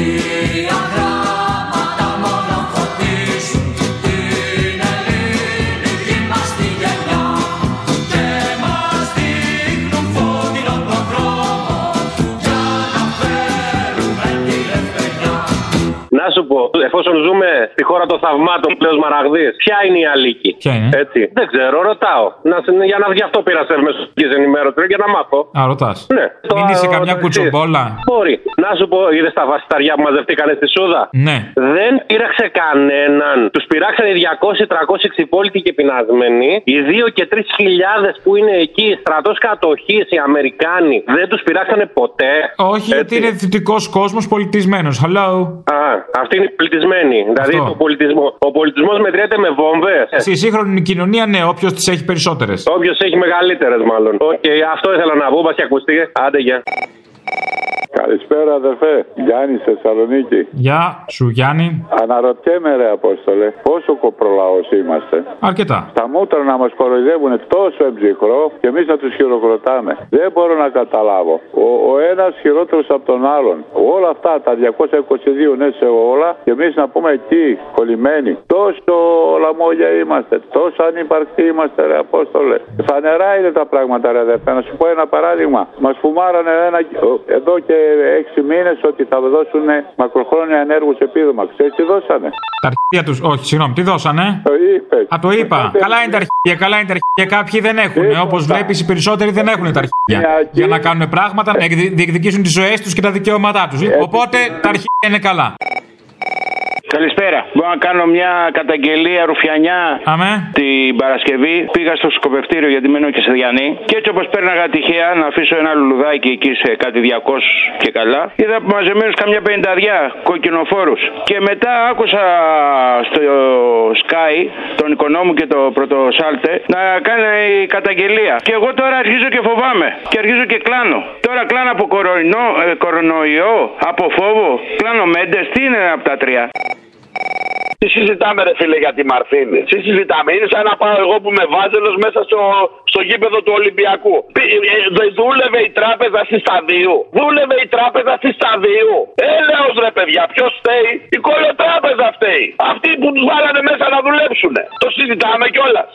Να σου πω, εφόσον ζούμε στη χώρα των θαυμάτων πλέον Μαραγδί, ποια είναι η αλήκη; Ποια είναι; Έτσι. Δεν ξέρω, ρωτάω. Να, σε- για να γι' αυτό πήρα σε μεσογειακή ενημέρωση για να μάθω. Α, ρωτάς. Ναι. Μην είσαι καμιά το κουτσομπόλα. Μπορεί. Να σου πω, είδες τα βασιταριά που μαζευτήκανε στη Σούδα; Ναι. Δεν πείραξε κανέναν. Τους πειράξανε 200-300 ξυπόλοιτοι και πεινασμένοι. Οι 2 και 3 χιλιάδες που είναι εκεί, στρατός κατοχής, οι Αμερικάνοι, δεν τους πειράξανε ποτέ. Όχι, γιατί είναι δυτικός κόσμος πολιτισμένος. Hello. Α, αυτοί είναι πολιτισμένοι. Δηλαδή Αυτό. το πολιτισμό. ο πολιτισμός μετριέται με βόμβες. Στη σύγχρονη κοινωνία, ναι, όποιος τις έχει περισσότερες. Όποιος έχει μεγαλύτερες, μάλλον. Οκ, αυτό ήθελα να πω, μπας και ακουστεί. Άντε, γεια. Καλησπέρα αδερφέ, Γιάννη Θεσσαλονίκη. Γεια σου, Γιάννη. Αναρωτιέμαι ρε Απόστολε, πόσο κοπρολαός είμαστε. Αρκετά. Στα μούτρα να μας κοροϊδεύουν τόσο εν ψυχρώ και εμείς να τους χειροκροτάμε. Δεν μπορώ να καταλάβω. Ο, ο ένας χειρότερος από τον άλλον. Όλα αυτά τα 222 ναι σε όλα και εμείς να πούμε εκεί κολλημένοι. Τόσο λαμόγια είμαστε, τόσο ανυπαρκτοί είμαστε ρε Απόστολε. Φανερά είναι τα πράγματα ρε αδερφέ. Να σου πω ένα παράδειγμα. Μας φουμάρανε ένα, εδώ και έξι μήνες ότι θα δώσουν μακροχρόνια ενέργους επίδομα. Ξέρεις τι δώσανε; Τα αρχίδια τους, όχι, συγγνώμη, τι δώσανε; Το είπες. Α, το είπα. Καλά είναι τα αρχίδια, καλά είναι τα αρχίδια. Κάποιοι δεν έχουν. Όπως βλέπεις, οι περισσότεροι δεν έχουν τα αρχίδια. Για να κάνουν πράγματα, να διεκδικήσουν τις ζωές τους και τα δικαιώματά τους. Οπότε τα αρχίδια είναι καλά. Καλησπέρα. Μπορώ να κάνω μια καταγγελία ρουφιανιά Αμέ. την Παρασκευή. Πήγα στο σκοπευτήριο γιατί μένω και σε Διανή. Και έτσι όπως πέρναγα τυχαία να αφήσω ένα λουλουδάκι εκεί σε κάτι 200 και καλά. Είδα μαζεμένους καμιά πενταδιά κοκκινοφόρους. Και μετά άκουσα στο Sky τον οικονόμου και το πρωτοσάλτε να κάνει καταγγελία. Και εγώ τώρα αρχίζω και φοβάμαι. Και αρχίζω και κλάνω. Τώρα κλάνω από κορονοϊό, ε, κορονοϊό από φόβο. Κλάνω μέντες. Τι είναι από τα τρία; Τι συζητάμε, ρε φίλε, για τη Μαρθίνη; Τι συζητάμε; Είναι σαν να πάω εγώ που είμαι βάζελος μέσα στο, στο γήπεδο του Ολυμπιακού. Πι- ε, ε, δε- δούλευε η τράπεζα στη σταδίου. Δούλευε η τράπεζα στη σταδίου. Έλεος ρε παιδιά, ποιος φταίει; Η κολοτράπεζα φταίει. Αυτοί που τους βάλανε μέσα να δουλέψουν. Το συζητάμε κιόλας.